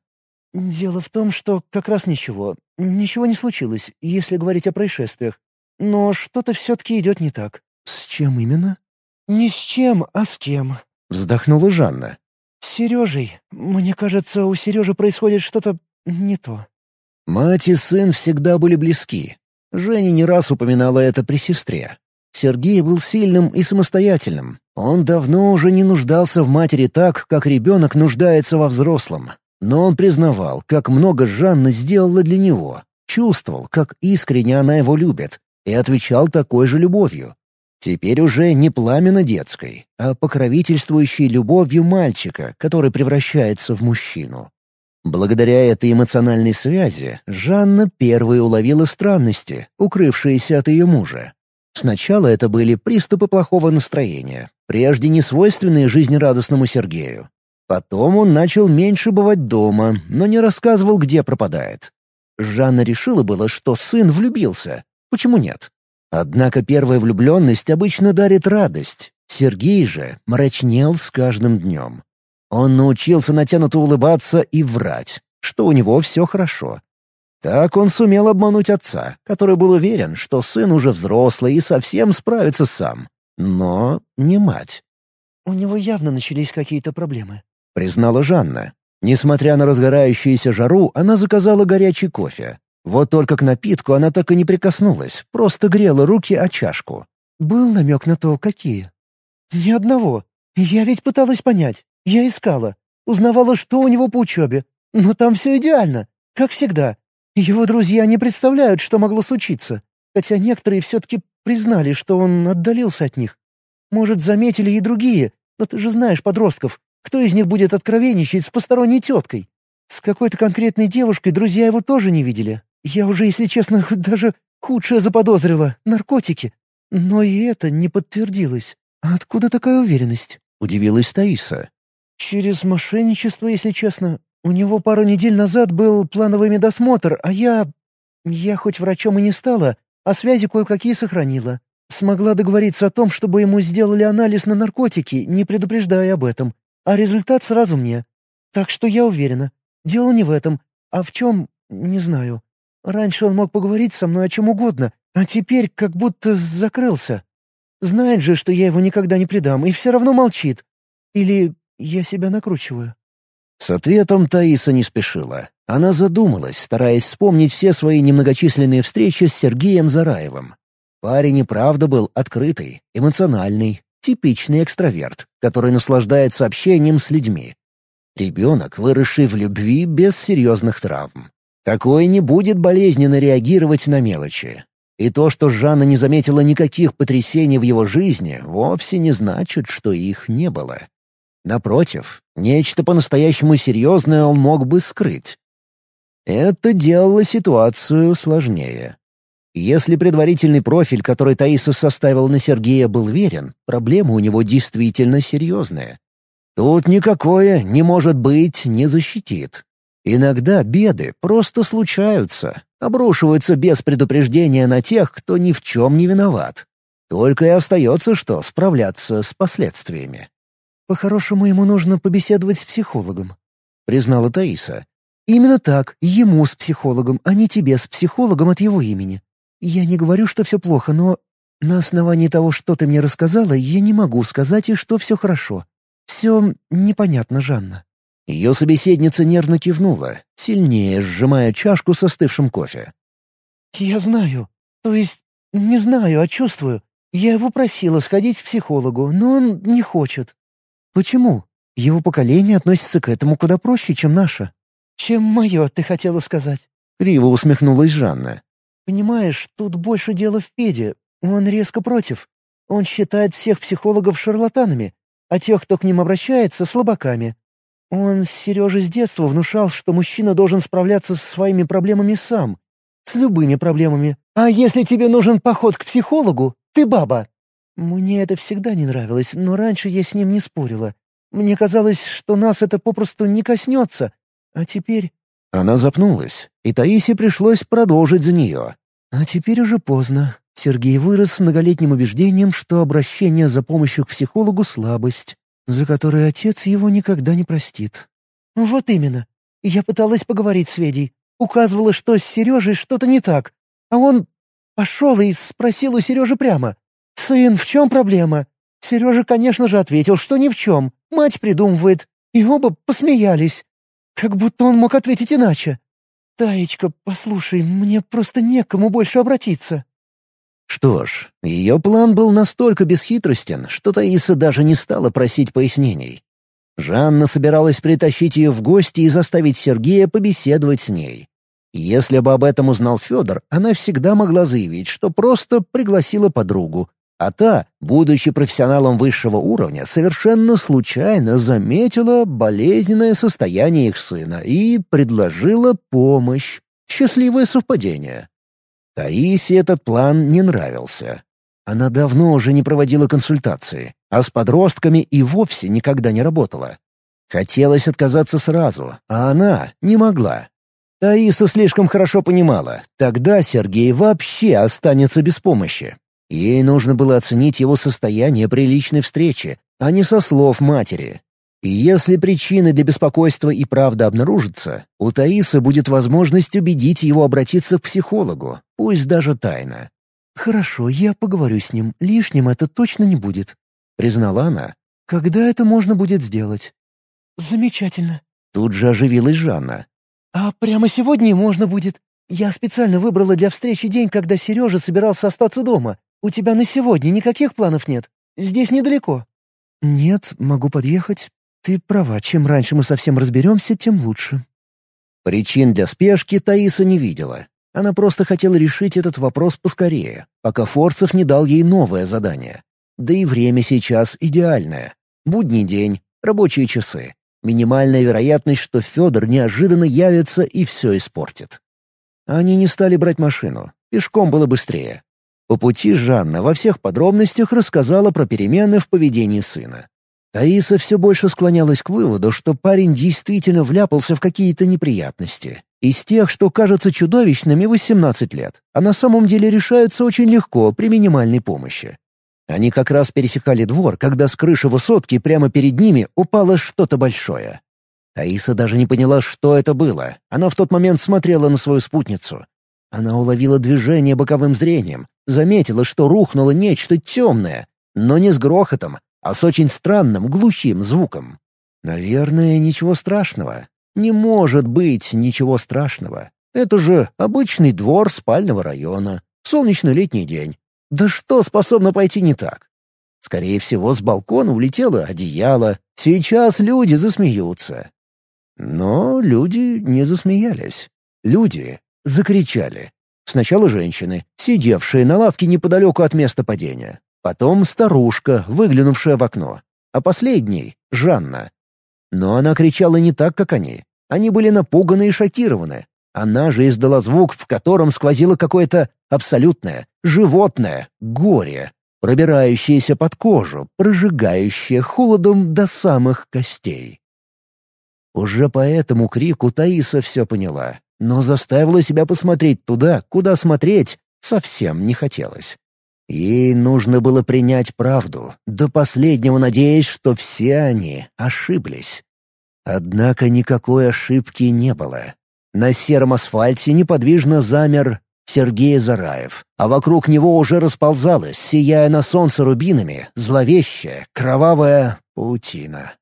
«Дело в том, что как раз ничего. Ничего не случилось, если говорить о происшествиях. Но что-то все-таки идет не так». «С чем именно?» «Не с чем, а с кем», — вздохнула Жанна. «С Сережей. Мне кажется, у Сережи происходит что-то не то». Мать и сын всегда были близки. Женя не раз упоминала это при сестре. Сергей был сильным и самостоятельным. Он давно уже не нуждался в матери так, как ребенок нуждается во взрослом. Но он признавал, как много Жанна сделала для него, чувствовал, как искренне она его любит, и отвечал такой же любовью. Теперь уже не пламенно детской, а покровительствующей любовью мальчика, который превращается в мужчину. Благодаря этой эмоциональной связи Жанна первой уловила странности, укрывшиеся от ее мужа. Сначала это были приступы плохого настроения, прежде не свойственные жизнерадостному Сергею. Потом он начал меньше бывать дома, но не рассказывал, где пропадает. Жанна решила было, что сын влюбился. Почему нет? Однако первая влюбленность обычно дарит радость. Сергей же мрачнел с каждым днем. Он научился натянуто улыбаться и врать. что у него все хорошо. Так он сумел обмануть отца, который был уверен, что сын уже взрослый и совсем справится сам. Но не мать. «У него явно начались какие-то проблемы», — признала Жанна. Несмотря на разгорающуюся жару, она заказала горячий кофе. Вот только к напитку она так и не прикоснулась, просто грела руки о чашку. «Был намек на то, какие?» «Ни одного. Я ведь пыталась понять. Я искала. Узнавала, что у него по учебе. Но там все идеально. Как всегда. Его друзья не представляют, что могло случиться. Хотя некоторые все-таки признали, что он отдалился от них. Может, заметили и другие, но ты же знаешь подростков. Кто из них будет откровенничать с посторонней теткой? С какой-то конкретной девушкой друзья его тоже не видели. Я уже, если честно, даже худшее заподозрила — наркотики. Но и это не подтвердилось. откуда такая уверенность? — удивилась Таиса. «Через мошенничество, если честно. У него пару недель назад был плановый медосмотр, а я... Я хоть врачом и не стала, а связи кое-какие сохранила. Смогла договориться о том, чтобы ему сделали анализ на наркотики, не предупреждая об этом. А результат сразу мне. Так что я уверена. Дело не в этом. А в чем — не знаю. Раньше он мог поговорить со мной о чем угодно, а теперь как будто закрылся. Знает же, что я его никогда не предам, и все равно молчит. Или я себя накручиваю. С ответом Таиса не спешила. Она задумалась, стараясь вспомнить все свои немногочисленные встречи с Сергеем Зараевым. Парень и правда был открытый, эмоциональный, типичный экстраверт, который наслаждается общением с людьми. Ребенок, выросший в любви без серьезных травм. Такой не будет болезненно реагировать на мелочи. И то, что Жанна не заметила никаких потрясений в его жизни, вовсе не значит, что их не было. Напротив, нечто по-настоящему серьезное он мог бы скрыть. Это делало ситуацию сложнее. Если предварительный профиль, который Таиса составил на Сергея, был верен, проблема у него действительно серьезная. Тут никакое «не может быть» не защитит. Иногда беды просто случаются, обрушиваются без предупреждения на тех, кто ни в чем не виноват. Только и остается, что справляться с последствиями. «По-хорошему, ему нужно побеседовать с психологом», — признала Таиса. «Именно так, ему с психологом, а не тебе с психологом от его имени. Я не говорю, что все плохо, но на основании того, что ты мне рассказала, я не могу сказать и что все хорошо. Все непонятно, Жанна». Ее собеседница нервно кивнула, сильнее сжимая чашку с остывшим кофе. «Я знаю. То есть не знаю, а чувствую. Я его просила сходить к психологу, но он не хочет. Почему? Его поколение относится к этому куда проще, чем наше. Чем мое, ты хотела сказать. Криво усмехнулась Жанна. Понимаешь, тут больше дело в Педе. Он резко против. Он считает всех психологов шарлатанами, а тех, кто к ним обращается, слабаками. Он Сереже с детства внушал, что мужчина должен справляться со своими проблемами сам. С любыми проблемами. А если тебе нужен поход к психологу, ты баба. Мне это всегда не нравилось, но раньше я с ним не спорила. Мне казалось, что нас это попросту не коснется. А теперь... Она запнулась, и Таисе пришлось продолжить за нее. А теперь уже поздно. Сергей вырос с многолетним убеждением, что обращение за помощью к психологу — слабость, за которую отец его никогда не простит. Вот именно. Я пыталась поговорить с Ведей. Указывала, что с Сережей что-то не так. А он пошел и спросил у Сережи прямо. «Сын, в чем проблема?» Сережа, конечно же, ответил, что ни в чем. Мать придумывает. И оба посмеялись. Как будто он мог ответить иначе. «Таечка, послушай, мне просто некому больше обратиться». Что ж, ее план был настолько бесхитростен, что Таиса даже не стала просить пояснений. Жанна собиралась притащить ее в гости и заставить Сергея побеседовать с ней. Если бы об этом узнал Федор, она всегда могла заявить, что просто пригласила подругу, а та, будучи профессионалом высшего уровня, совершенно случайно заметила болезненное состояние их сына и предложила помощь. Счастливое совпадение. Таисе этот план не нравился. Она давно уже не проводила консультации, а с подростками и вовсе никогда не работала. Хотелось отказаться сразу, а она не могла. Таиса слишком хорошо понимала, тогда Сергей вообще останется без помощи. Ей нужно было оценить его состояние при личной встрече, а не со слов матери. И если причины для беспокойства и правда обнаружатся, у Таисы будет возможность убедить его обратиться к психологу, пусть даже тайно. «Хорошо, я поговорю с ним. Лишним это точно не будет», — признала она. «Когда это можно будет сделать?» «Замечательно». Тут же оживилась Жанна. «А прямо сегодня можно будет. Я специально выбрала для встречи день, когда Сережа собирался остаться дома. У тебя на сегодня никаких планов нет? Здесь недалеко». «Нет, могу подъехать. Ты права, чем раньше мы совсем разберемся, тем лучше». Причин для спешки Таиса не видела. Она просто хотела решить этот вопрос поскорее, пока Форцев не дал ей новое задание. Да и время сейчас идеальное. Будний день, рабочие часы. Минимальная вероятность, что Федор неожиданно явится и все испортит. Они не стали брать машину. Пешком было быстрее. По пути Жанна во всех подробностях рассказала про перемены в поведении сына. Таиса все больше склонялась к выводу, что парень действительно вляпался в какие-то неприятности. Из тех, что кажутся чудовищными 18 лет, а на самом деле решаются очень легко при минимальной помощи. Они как раз пересекали двор, когда с крыши высотки прямо перед ними упало что-то большое. Таиса даже не поняла, что это было. Она в тот момент смотрела на свою спутницу. Она уловила движение боковым зрением, заметила, что рухнуло нечто темное, но не с грохотом, а с очень странным глухим звуком. Наверное, ничего страшного. Не может быть ничего страшного. Это же обычный двор спального района. Солнечный летний день. Да что способно пойти не так? Скорее всего, с балкона улетело одеяло. Сейчас люди засмеются. Но люди не засмеялись. Люди закричали. Сначала женщины, сидевшие на лавке неподалеку от места падения. Потом старушка, выглянувшая в окно. А последней — Жанна. Но она кричала не так, как они. Они были напуганы и шокированы. Она же издала звук, в котором сквозило какое-то абсолютное, животное горе, пробирающееся под кожу, прожигающее холодом до самых костей. Уже по этому крику Таиса все поняла, но заставила себя посмотреть туда, куда смотреть совсем не хотелось. Ей нужно было принять правду, до последнего надеясь, что все они ошиблись. Однако никакой ошибки не было. На сером асфальте неподвижно замер Сергей Зараев, а вокруг него уже расползалась, сияя на солнце рубинами, зловещая, кровавая паутина.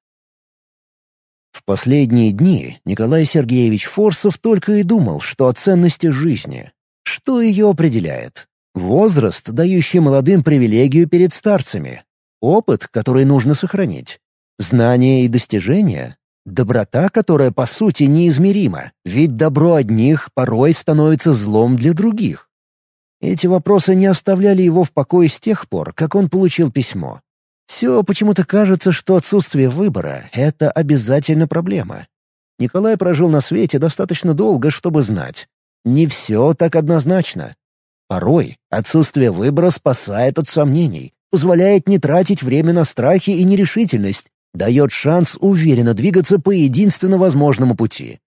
В последние дни Николай Сергеевич Форсов только и думал, что о ценности жизни. Что ее определяет? Возраст, дающий молодым привилегию перед старцами. Опыт, который нужно сохранить. Знания и достижения. Доброта, которая по сути неизмерима, ведь добро одних порой становится злом для других. Эти вопросы не оставляли его в покое с тех пор, как он получил письмо. Все почему-то кажется, что отсутствие выбора — это обязательно проблема. Николай прожил на свете достаточно долго, чтобы знать. Не все так однозначно. Порой отсутствие выбора спасает от сомнений, позволяет не тратить время на страхи и нерешительность, дает шанс уверенно двигаться по единственно возможному пути.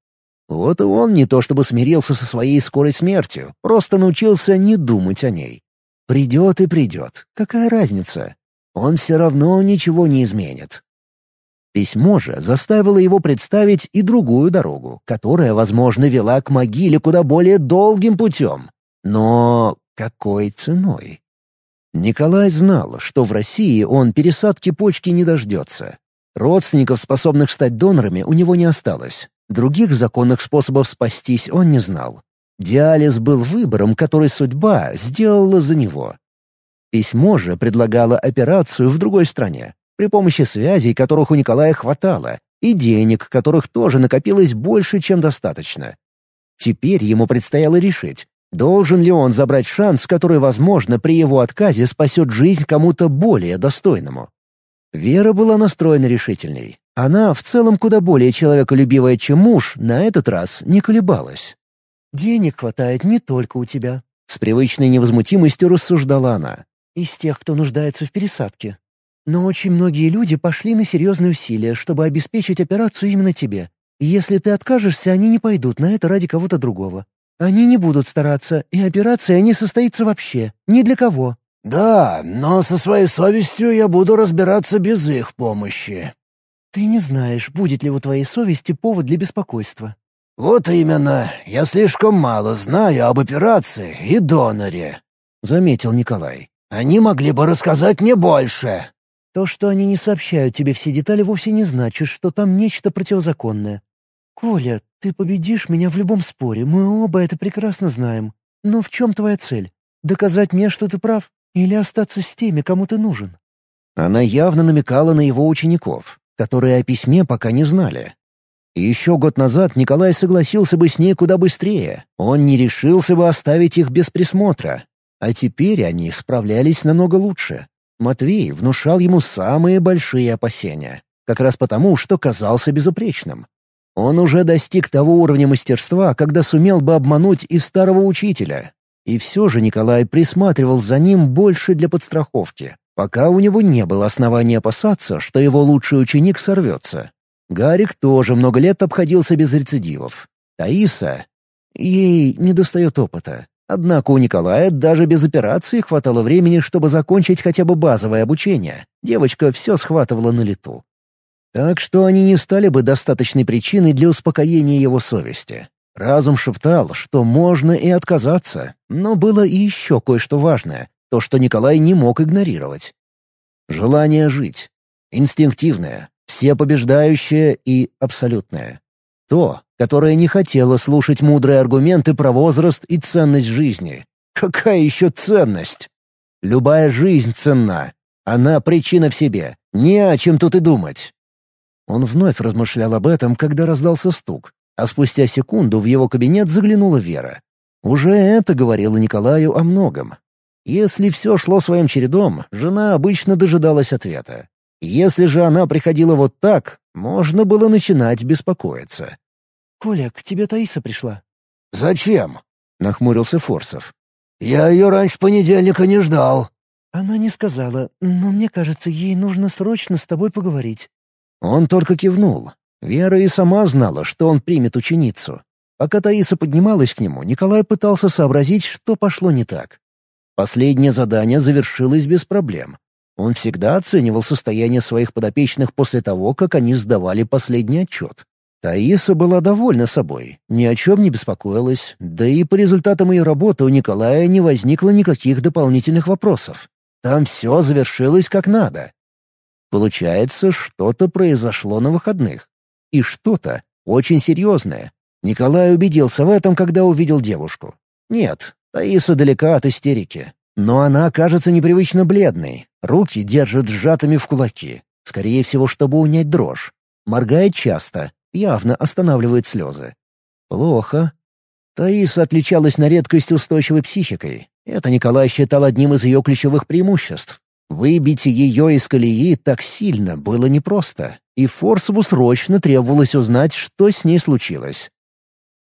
Вот и он не то чтобы смирился со своей скорой смертью, просто научился не думать о ней. Придет и придет, какая разница? Он все равно ничего не изменит. Письмо же заставило его представить и другую дорогу, которая, возможно, вела к могиле куда более долгим путем. Но какой ценой? Николай знал, что в России он пересадки почки не дождется. Родственников, способных стать донорами, у него не осталось. Других законных способов спастись он не знал. Диализ был выбором, который судьба сделала за него. Письмо же предлагало операцию в другой стране, при помощи связей, которых у Николая хватало, и денег, которых тоже накопилось больше, чем достаточно. Теперь ему предстояло решить, Должен ли он забрать шанс, который, возможно, при его отказе спасет жизнь кому-то более достойному? Вера была настроена решительней. Она, в целом куда более человеколюбивая, чем муж, на этот раз не колебалась. «Денег хватает не только у тебя», — с привычной невозмутимостью рассуждала она. «Из тех, кто нуждается в пересадке. Но очень многие люди пошли на серьезные усилия, чтобы обеспечить операцию именно тебе. Если ты откажешься, они не пойдут на это ради кого-то другого. Они не будут стараться, и операция не состоится вообще. Ни для кого». «Да, но со своей совестью я буду разбираться без их помощи». Ты не знаешь, будет ли у твоей совести повод для беспокойства». «Вот именно. Я слишком мало знаю об операции и доноре», — заметил Николай. «Они могли бы рассказать мне больше». То, что они не сообщают тебе все детали, вовсе не значит, что там нечто противозаконное. Коля, ты победишь меня в любом споре, мы оба это прекрасно знаем. Но в чем твоя цель? Доказать мне, что ты прав? Или остаться с теми, кому ты нужен?» Она явно намекала на его учеников, которые о письме пока не знали. еще год назад Николай согласился бы с ней куда быстрее. Он не решился бы оставить их без присмотра. А теперь они справлялись намного лучше. Матвей внушал ему самые большие опасения. Как раз потому, что казался безупречным. Он уже достиг того уровня мастерства, когда сумел бы обмануть и старого учителя. И все же Николай присматривал за ним больше для подстраховки, пока у него не было оснований опасаться, что его лучший ученик сорвется. Гарик тоже много лет обходился без рецидивов. Таиса... Ей недостает опыта. Однако у Николая даже без операции хватало времени, чтобы закончить хотя бы базовое обучение. Девочка все схватывала на лету. Так что они не стали бы достаточной причиной для успокоения его совести. Разум шептал, что можно и отказаться, но было и еще кое-что важное, то, что Николай не мог игнорировать. Желание жить. Инстинктивное, всепобеждающее и абсолютное. То, которое не хотело слушать мудрые аргументы про возраст и ценность жизни. Какая еще ценность? Любая жизнь ценна. Она причина в себе. Не о чем тут и думать. Он вновь размышлял об этом, когда раздался стук, а спустя секунду в его кабинет заглянула Вера. Уже это говорило Николаю о многом. Если все шло своим чередом, жена обычно дожидалась ответа. Если же она приходила вот так, можно было начинать беспокоиться. «Коля, к тебе Таиса пришла». «Зачем?» — нахмурился Форсов. «Я ее раньше понедельника не ждал». «Она не сказала, но мне кажется, ей нужно срочно с тобой поговорить». Он только кивнул. Вера и сама знала, что он примет ученицу. Пока Таиса поднималась к нему, Николай пытался сообразить, что пошло не так. Последнее задание завершилось без проблем. Он всегда оценивал состояние своих подопечных после того, как они сдавали последний отчет. Таиса была довольна собой, ни о чем не беспокоилась, да и по результатам ее работы у Николая не возникло никаких дополнительных вопросов. Там все завершилось как надо. Получается, что-то произошло на выходных. И что-то очень серьезное. Николай убедился в этом, когда увидел девушку. Нет, Таиса далека от истерики. Но она кажется непривычно бледной. Руки держит сжатыми в кулаки. Скорее всего, чтобы унять дрожь. Моргает часто, явно останавливает слезы. Плохо. Таиса отличалась на редкость устойчивой психикой. Это Николай считал одним из ее ключевых преимуществ. Выбить ее из колеи так сильно было непросто, и Форсову срочно требовалось узнать, что с ней случилось.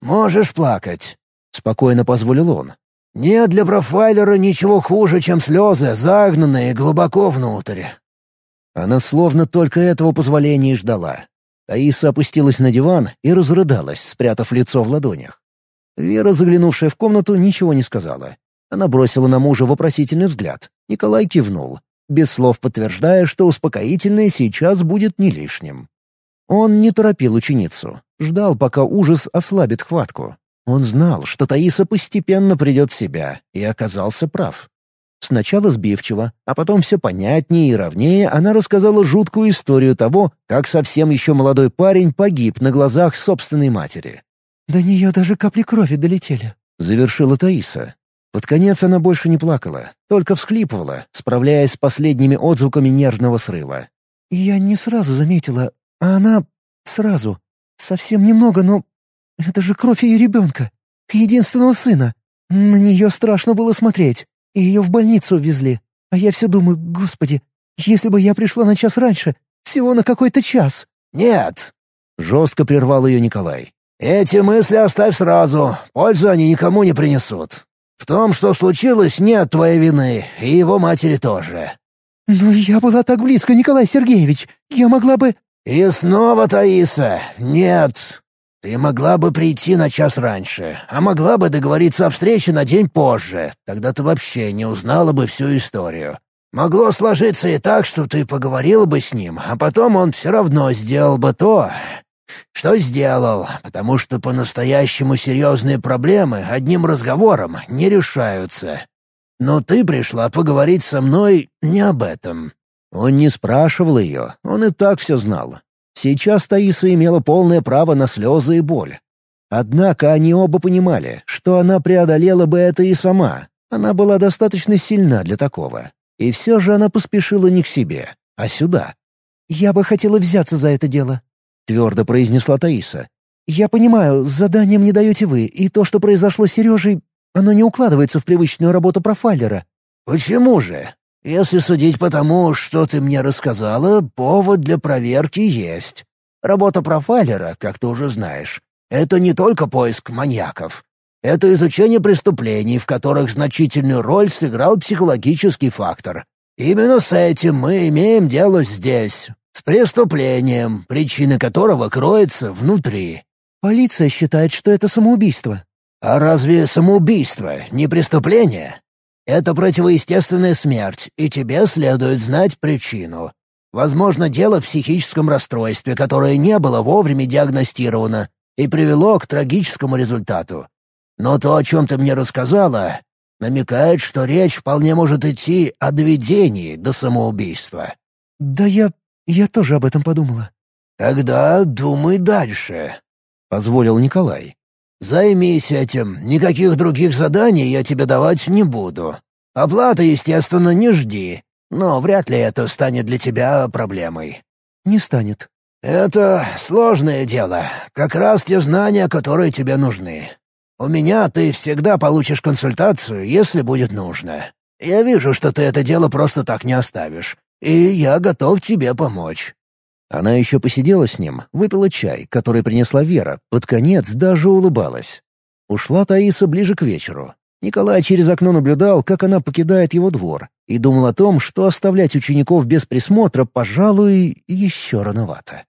«Можешь плакать», — спокойно позволил он. «Нет для профайлера ничего хуже, чем слезы, загнанные глубоко внутрь». Она словно только этого позволения и ждала. Таиса опустилась на диван и разрыдалась, спрятав лицо в ладонях. Вера, заглянувшая в комнату, ничего не сказала. Она бросила на мужа вопросительный взгляд. Николай кивнул без слов подтверждая, что успокоительное сейчас будет не лишним. Он не торопил ученицу, ждал, пока ужас ослабит хватку. Он знал, что Таиса постепенно придет в себя, и оказался прав. Сначала сбивчиво, а потом все понятнее и ровнее она рассказала жуткую историю того, как совсем еще молодой парень погиб на глазах собственной матери. «До нее даже капли крови долетели», — завершила Таиса. Под конец она больше не плакала, только всхлипывала, справляясь с последними отзвуками нервного срыва. «Я не сразу заметила, а она сразу. Совсем немного, но... Это же кровь ее ребенка, единственного сына. На нее страшно было смотреть, и ее в больницу увезли. А я все думаю, господи, если бы я пришла на час раньше, всего на какой-то час». «Нет!» — жестко прервал ее Николай. «Эти мысли оставь сразу, пользу они никому не принесут. В том, что случилось, нет твоей вины, и его матери тоже». «Но я была так близко, Николай Сергеевич. Я могла бы...» «И снова, Таиса, нет. Ты могла бы прийти на час раньше, а могла бы договориться о встрече на день позже. Тогда ты вообще не узнала бы всю историю. Могло сложиться и так, что ты поговорила бы с ним, а потом он все равно сделал бы то, что сделал, потому что по-настоящему серьезные проблемы одним разговором не решаются. Но ты пришла поговорить со мной не об этом». Он не спрашивал ее, он и так все знал. Сейчас Таиса имела полное право на слезы и боль. Однако они оба понимали, что она преодолела бы это и сама. Она была достаточно сильна для такого. И все же она поспешила не к себе, а сюда. «Я бы хотела взяться за это дело», — твердо произнесла Таиса. «Я понимаю, заданием не даете вы, и то, что произошло с Сережей, оно не укладывается в привычную работу профайлера». «Почему же? Если судить по тому, что ты мне рассказала, повод для проверки есть. Работа профайлера, как ты уже знаешь, это не только поиск маньяков. Это изучение преступлений, в которых значительную роль сыграл психологический фактор. Именно с этим мы имеем дело здесь, с преступлением, причина которого кроется внутри. Полиция считает, что это самоубийство. А разве самоубийство не преступление? Это противоестественная смерть, и тебе следует знать причину. Возможно, дело в психическом расстройстве, которое не было вовремя диагностировано и привело к трагическому результату. Но то, о чем ты мне рассказала, намекает, что речь вполне может идти о доведении до самоубийства». «Да я я тоже об этом подумала. «Тогда думай дальше», — позволил Николай. «Займись этим. Никаких других заданий я тебе давать не буду. Оплаты, естественно, не жди, но вряд ли это станет для тебя проблемой». «Не станет». «Это сложное дело. Как раз те знания, которые тебе нужны. У меня ты всегда получишь консультацию, если будет нужно. Я вижу, что ты это дело просто так не оставишь и я готов тебе помочь». Она еще посидела с ним, выпила чай, который принесла Вера, под конец даже улыбалась. Ушла Таиса ближе к вечеру. Николай через окно наблюдал, как она покидает его двор, и думал о том, что оставлять учеников без присмотра, пожалуй, еще рановато.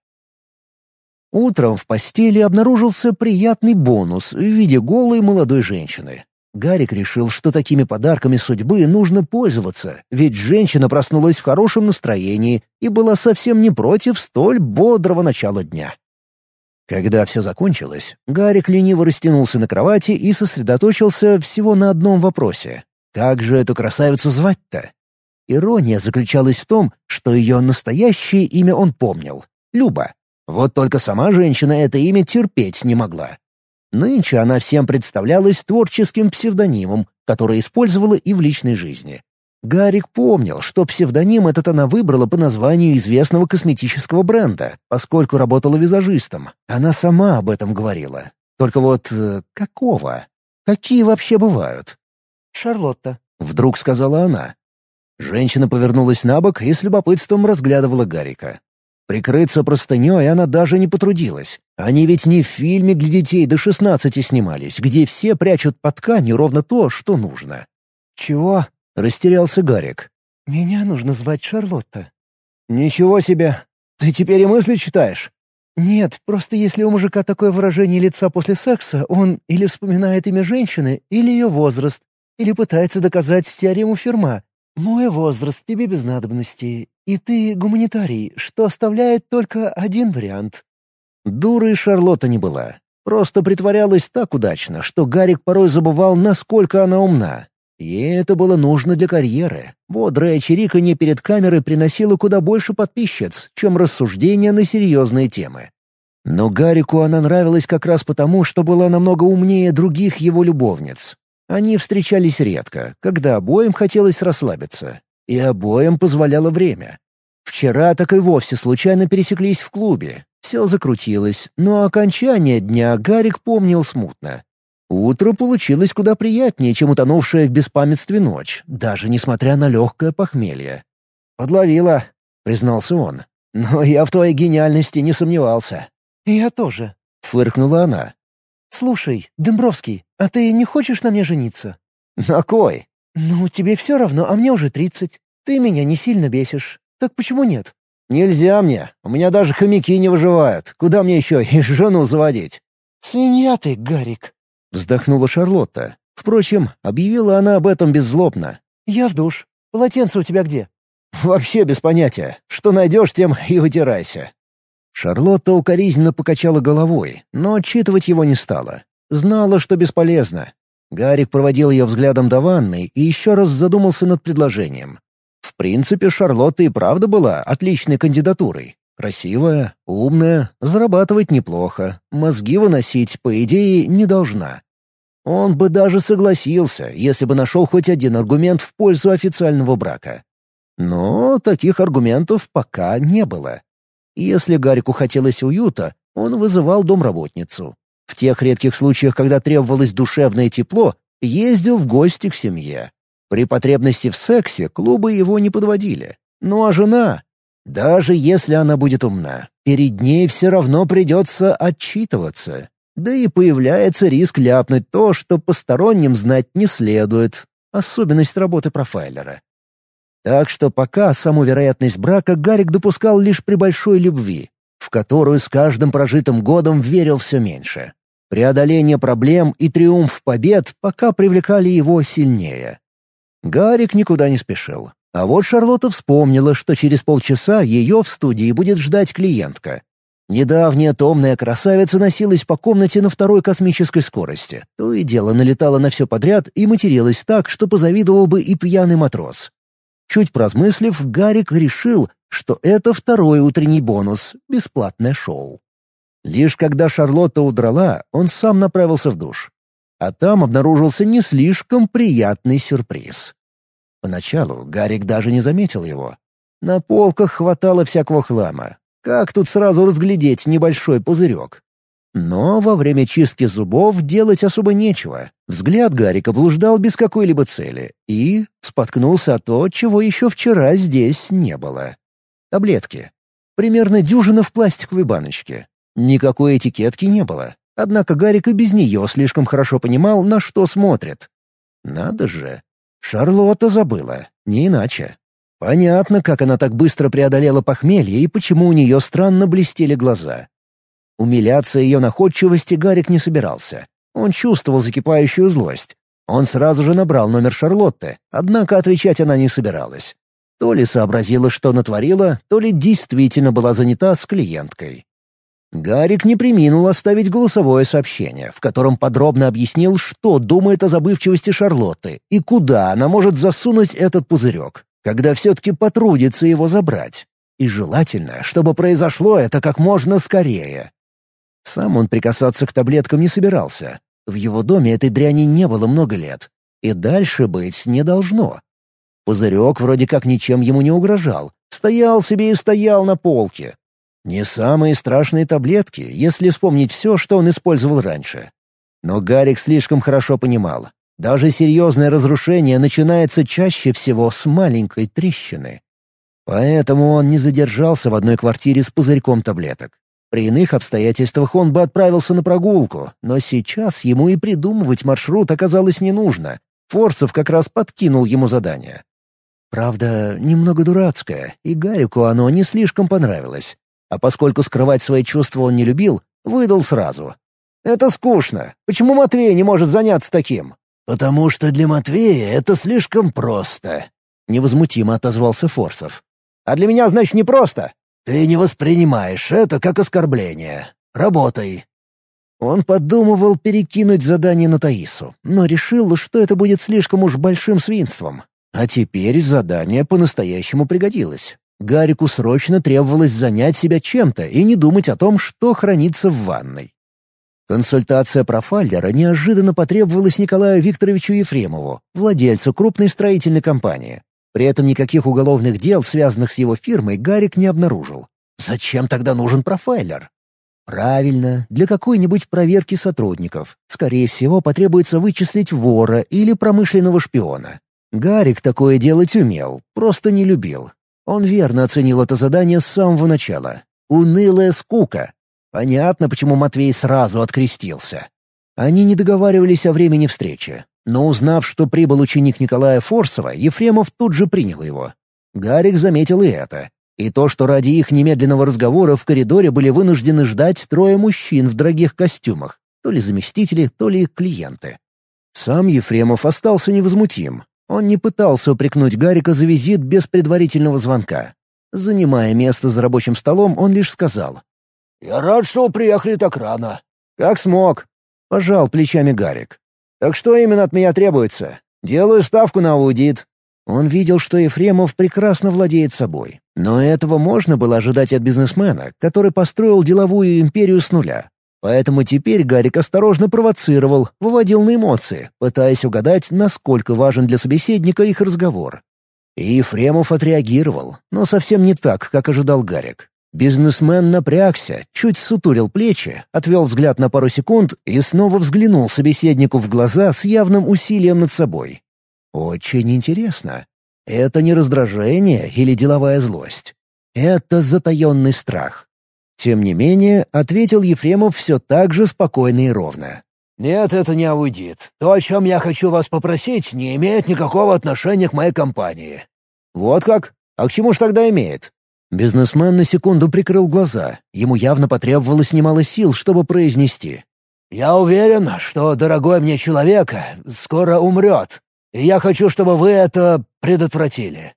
Утром в постели обнаружился приятный бонус в виде голой молодой женщины. Гарик решил, что такими подарками судьбы нужно пользоваться, ведь женщина проснулась в хорошем настроении и была совсем не против столь бодрого начала дня. Когда все закончилось, Гарик лениво растянулся на кровати и сосредоточился всего на одном вопросе. Как же эту красавицу звать-то? Ирония заключалась в том, что ее настоящее имя он помнил — Люба. Вот только сама женщина это имя терпеть не могла. Нынче она всем представлялась творческим псевдонимом, который использовала и в личной жизни. Гарик помнил, что псевдоним этот она выбрала по названию известного косметического бренда, поскольку работала визажистом. Она сама об этом говорила. Только вот э, какого? Какие вообще бывают? «Шарлотта», — вдруг сказала она. Женщина повернулась на бок и с любопытством разглядывала Гарика. Прикрыться простыней она даже не потрудилась. Они ведь не в фильме для детей до шестнадцати снимались, где все прячут под тканью ровно то, что нужно. «Чего?» — растерялся Гарик. «Меня нужно звать Шарлотта». «Ничего себе! Ты теперь и мысли читаешь?» «Нет, просто если у мужика такое выражение лица после секса, он или вспоминает имя женщины, или ее возраст, или пытается доказать теорему Ферма. Мой возраст тебе без надобности, и ты гуманитарий, что оставляет только один вариант». Дурой Шарлотта не была. Просто притворялась так удачно, что Гарик порой забывал, насколько она умна. Ей это было нужно для карьеры. Бодрая чириканье перед камерой приносило куда больше подписчиц, чем рассуждения на серьезные темы. Но Гарику она нравилась как раз потому, что была намного умнее других его любовниц. Они встречались редко, когда обоим хотелось расслабиться. И обоим позволяло время. Вчера так и вовсе случайно пересеклись в клубе. Все закрутилось, но окончание дня Гарик помнил смутно. Утро получилось куда приятнее, чем утонувшая в беспамятстве ночь, даже несмотря на легкое похмелье. «Подловила», — признался он. «Но я в твоей гениальности не сомневался». «Я тоже», — фыркнула она. «Слушай, Дембровский, а ты не хочешь на мне жениться?» «На кой?» «Ну, тебе все равно, а мне уже тридцать. Ты меня не сильно бесишь. Так почему нет?» «Нельзя мне. У меня даже хомяки не выживают. Куда мне еще и жену заводить?» «Свинья ты, Гарик!» — вздохнула Шарлотта. Впрочем, объявила она об этом беззлобно. «Я в душ. Полотенце у тебя где?» Вообще без понятия. Что найдешь, тем и вытирайся». Шарлотта укоризненно покачала головой, но отчитывать его не стала. Знала, что бесполезно. Гарик проводил ее взглядом до ванной и еще раз задумался над предложением. В принципе, Шарлотта и правда была отличной кандидатурой. Красивая, умная, зарабатывать неплохо, мозги выносить, по идее, не должна. Он бы даже согласился, если бы нашел хоть один аргумент в пользу официального брака. Но таких аргументов пока не было. Если Гарику хотелось уюта, он вызывал домработницу. В тех редких случаях, когда требовалось душевное тепло, ездил в гости к семье. При потребности в сексе клубы его не подводили. Ну а жена? Даже если она будет умна, перед ней все равно придется отчитываться. Да и появляется риск ляпнуть то, что посторонним знать не следует. Особенность работы профайлера. Так что пока саму вероятность брака Гарик допускал лишь при большой любви, в которую с каждым прожитым годом верил все меньше. Преодоление проблем и триумф побед пока привлекали его сильнее. Гарик никуда не спешил. А вот Шарлотта вспомнила, что через полчаса ее в студии будет ждать клиентка. Недавняя томная красавица носилась по комнате на второй космической скорости. То и дело налетала на все подряд и материлась так, что позавидовал бы и пьяный матрос. Чуть прозмыслив, Гарик решил, что это второй утренний бонус — бесплатное шоу. Лишь когда Шарлотта удрала, он сам направился в душ. А там обнаружился не слишком приятный сюрприз. Поначалу Гарик даже не заметил его. На полках хватало всякого хлама. Как тут сразу разглядеть небольшой пузырек? Но во время чистки зубов делать особо нечего. Взгляд Гарика блуждал без какой-либо цели и споткнулся о то, чего еще вчера здесь не было. Таблетки. Примерно дюжина в пластиковой баночке. Никакой этикетки не было. Однако Гарик и без нее слишком хорошо понимал, на что смотрит. Надо же. Шарлотта забыла. Не иначе. Понятно, как она так быстро преодолела похмелье и почему у нее странно блестели глаза. Умиляться ее находчивости Гарик не собирался. Он чувствовал закипающую злость. Он сразу же набрал номер Шарлотты, однако отвечать она не собиралась. То ли сообразила, что натворила, то ли действительно была занята с клиенткой. Гарик не приминул оставить голосовое сообщение, в котором подробно объяснил, что думает о забывчивости Шарлотты и куда она может засунуть этот пузырек, когда все-таки потрудится его забрать. И желательно, чтобы произошло это как можно скорее. Сам он прикасаться к таблеткам не собирался. В его доме этой дряни не было много лет. И дальше быть не должно. Пузырек вроде как ничем ему не угрожал. Стоял себе и стоял на полке. Не самые страшные таблетки, если вспомнить все, что он использовал раньше. Но Гарик слишком хорошо понимал. Даже серьезное разрушение начинается чаще всего с маленькой трещины. Поэтому он не задержался в одной квартире с пузырьком таблеток. При иных обстоятельствах он бы отправился на прогулку, но сейчас ему и придумывать маршрут оказалось не нужно. Форцев как раз подкинул ему задание. Правда, немного дурацкое, и Гарику оно не слишком понравилось. А поскольку скрывать свои чувства он не любил, выдал сразу. «Это скучно. Почему Матвей не может заняться таким?» «Потому что для Матвея это слишком просто», — невозмутимо отозвался Форсов. «А для меня, значит, не просто. «Ты не воспринимаешь это как оскорбление. Работай». Он подумывал перекинуть задание на Таису, но решил, что это будет слишком уж большим свинством. А теперь задание по-настоящему пригодилось. Гарику срочно требовалось занять себя чем-то и не думать о том, что хранится в ванной. Консультация профайлера неожиданно потребовалась Николаю Викторовичу Ефремову, владельцу крупной строительной компании. При этом никаких уголовных дел, связанных с его фирмой, Гарик не обнаружил. Зачем тогда нужен профайлер? Правильно, для какой-нибудь проверки сотрудников. Скорее всего, потребуется вычислить вора или промышленного шпиона. Гарик такое делать умел, просто не любил. Он верно оценил это задание с самого начала. Унылая скука. Понятно, почему Матвей сразу открестился. Они не договаривались о времени встречи. Но узнав, что прибыл ученик Николая Форсова, Ефремов тут же принял его. Гарик заметил и это. И то, что ради их немедленного разговора в коридоре были вынуждены ждать трое мужчин в дорогих костюмах, то ли заместители, то ли клиенты. Сам Ефремов остался невозмутим. Он не пытался упрекнуть Гарика за визит без предварительного звонка. Занимая место за рабочим столом, он лишь сказал. «Я рад, что вы приехали так рано». «Как смог», — пожал плечами Гарик. «Так что именно от меня требуется? Делаю ставку на аудит». Он видел, что Ефремов прекрасно владеет собой. Но этого можно было ожидать от бизнесмена, который построил деловую империю с нуля. Поэтому теперь Гарик осторожно провоцировал, выводил на эмоции, пытаясь угадать, насколько важен для собеседника их разговор. И Ефремов отреагировал, но совсем не так, как ожидал Гарик. Бизнесмен напрягся, чуть сутурил плечи, отвел взгляд на пару секунд и снова взглянул собеседнику в глаза с явным усилием над собой. Очень интересно. Это не раздражение или деловая злость. Это затаенный страх. Тем не менее, ответил Ефремов все так же спокойно и ровно. «Нет, это не аудит. То, о чем я хочу вас попросить, не имеет никакого отношения к моей компании». «Вот как? А к чему ж тогда имеет?» Бизнесмен на секунду прикрыл глаза. Ему явно потребовалось немало сил, чтобы произнести. «Я уверен, что дорогой мне человек скоро умрет, и я хочу, чтобы вы это предотвратили.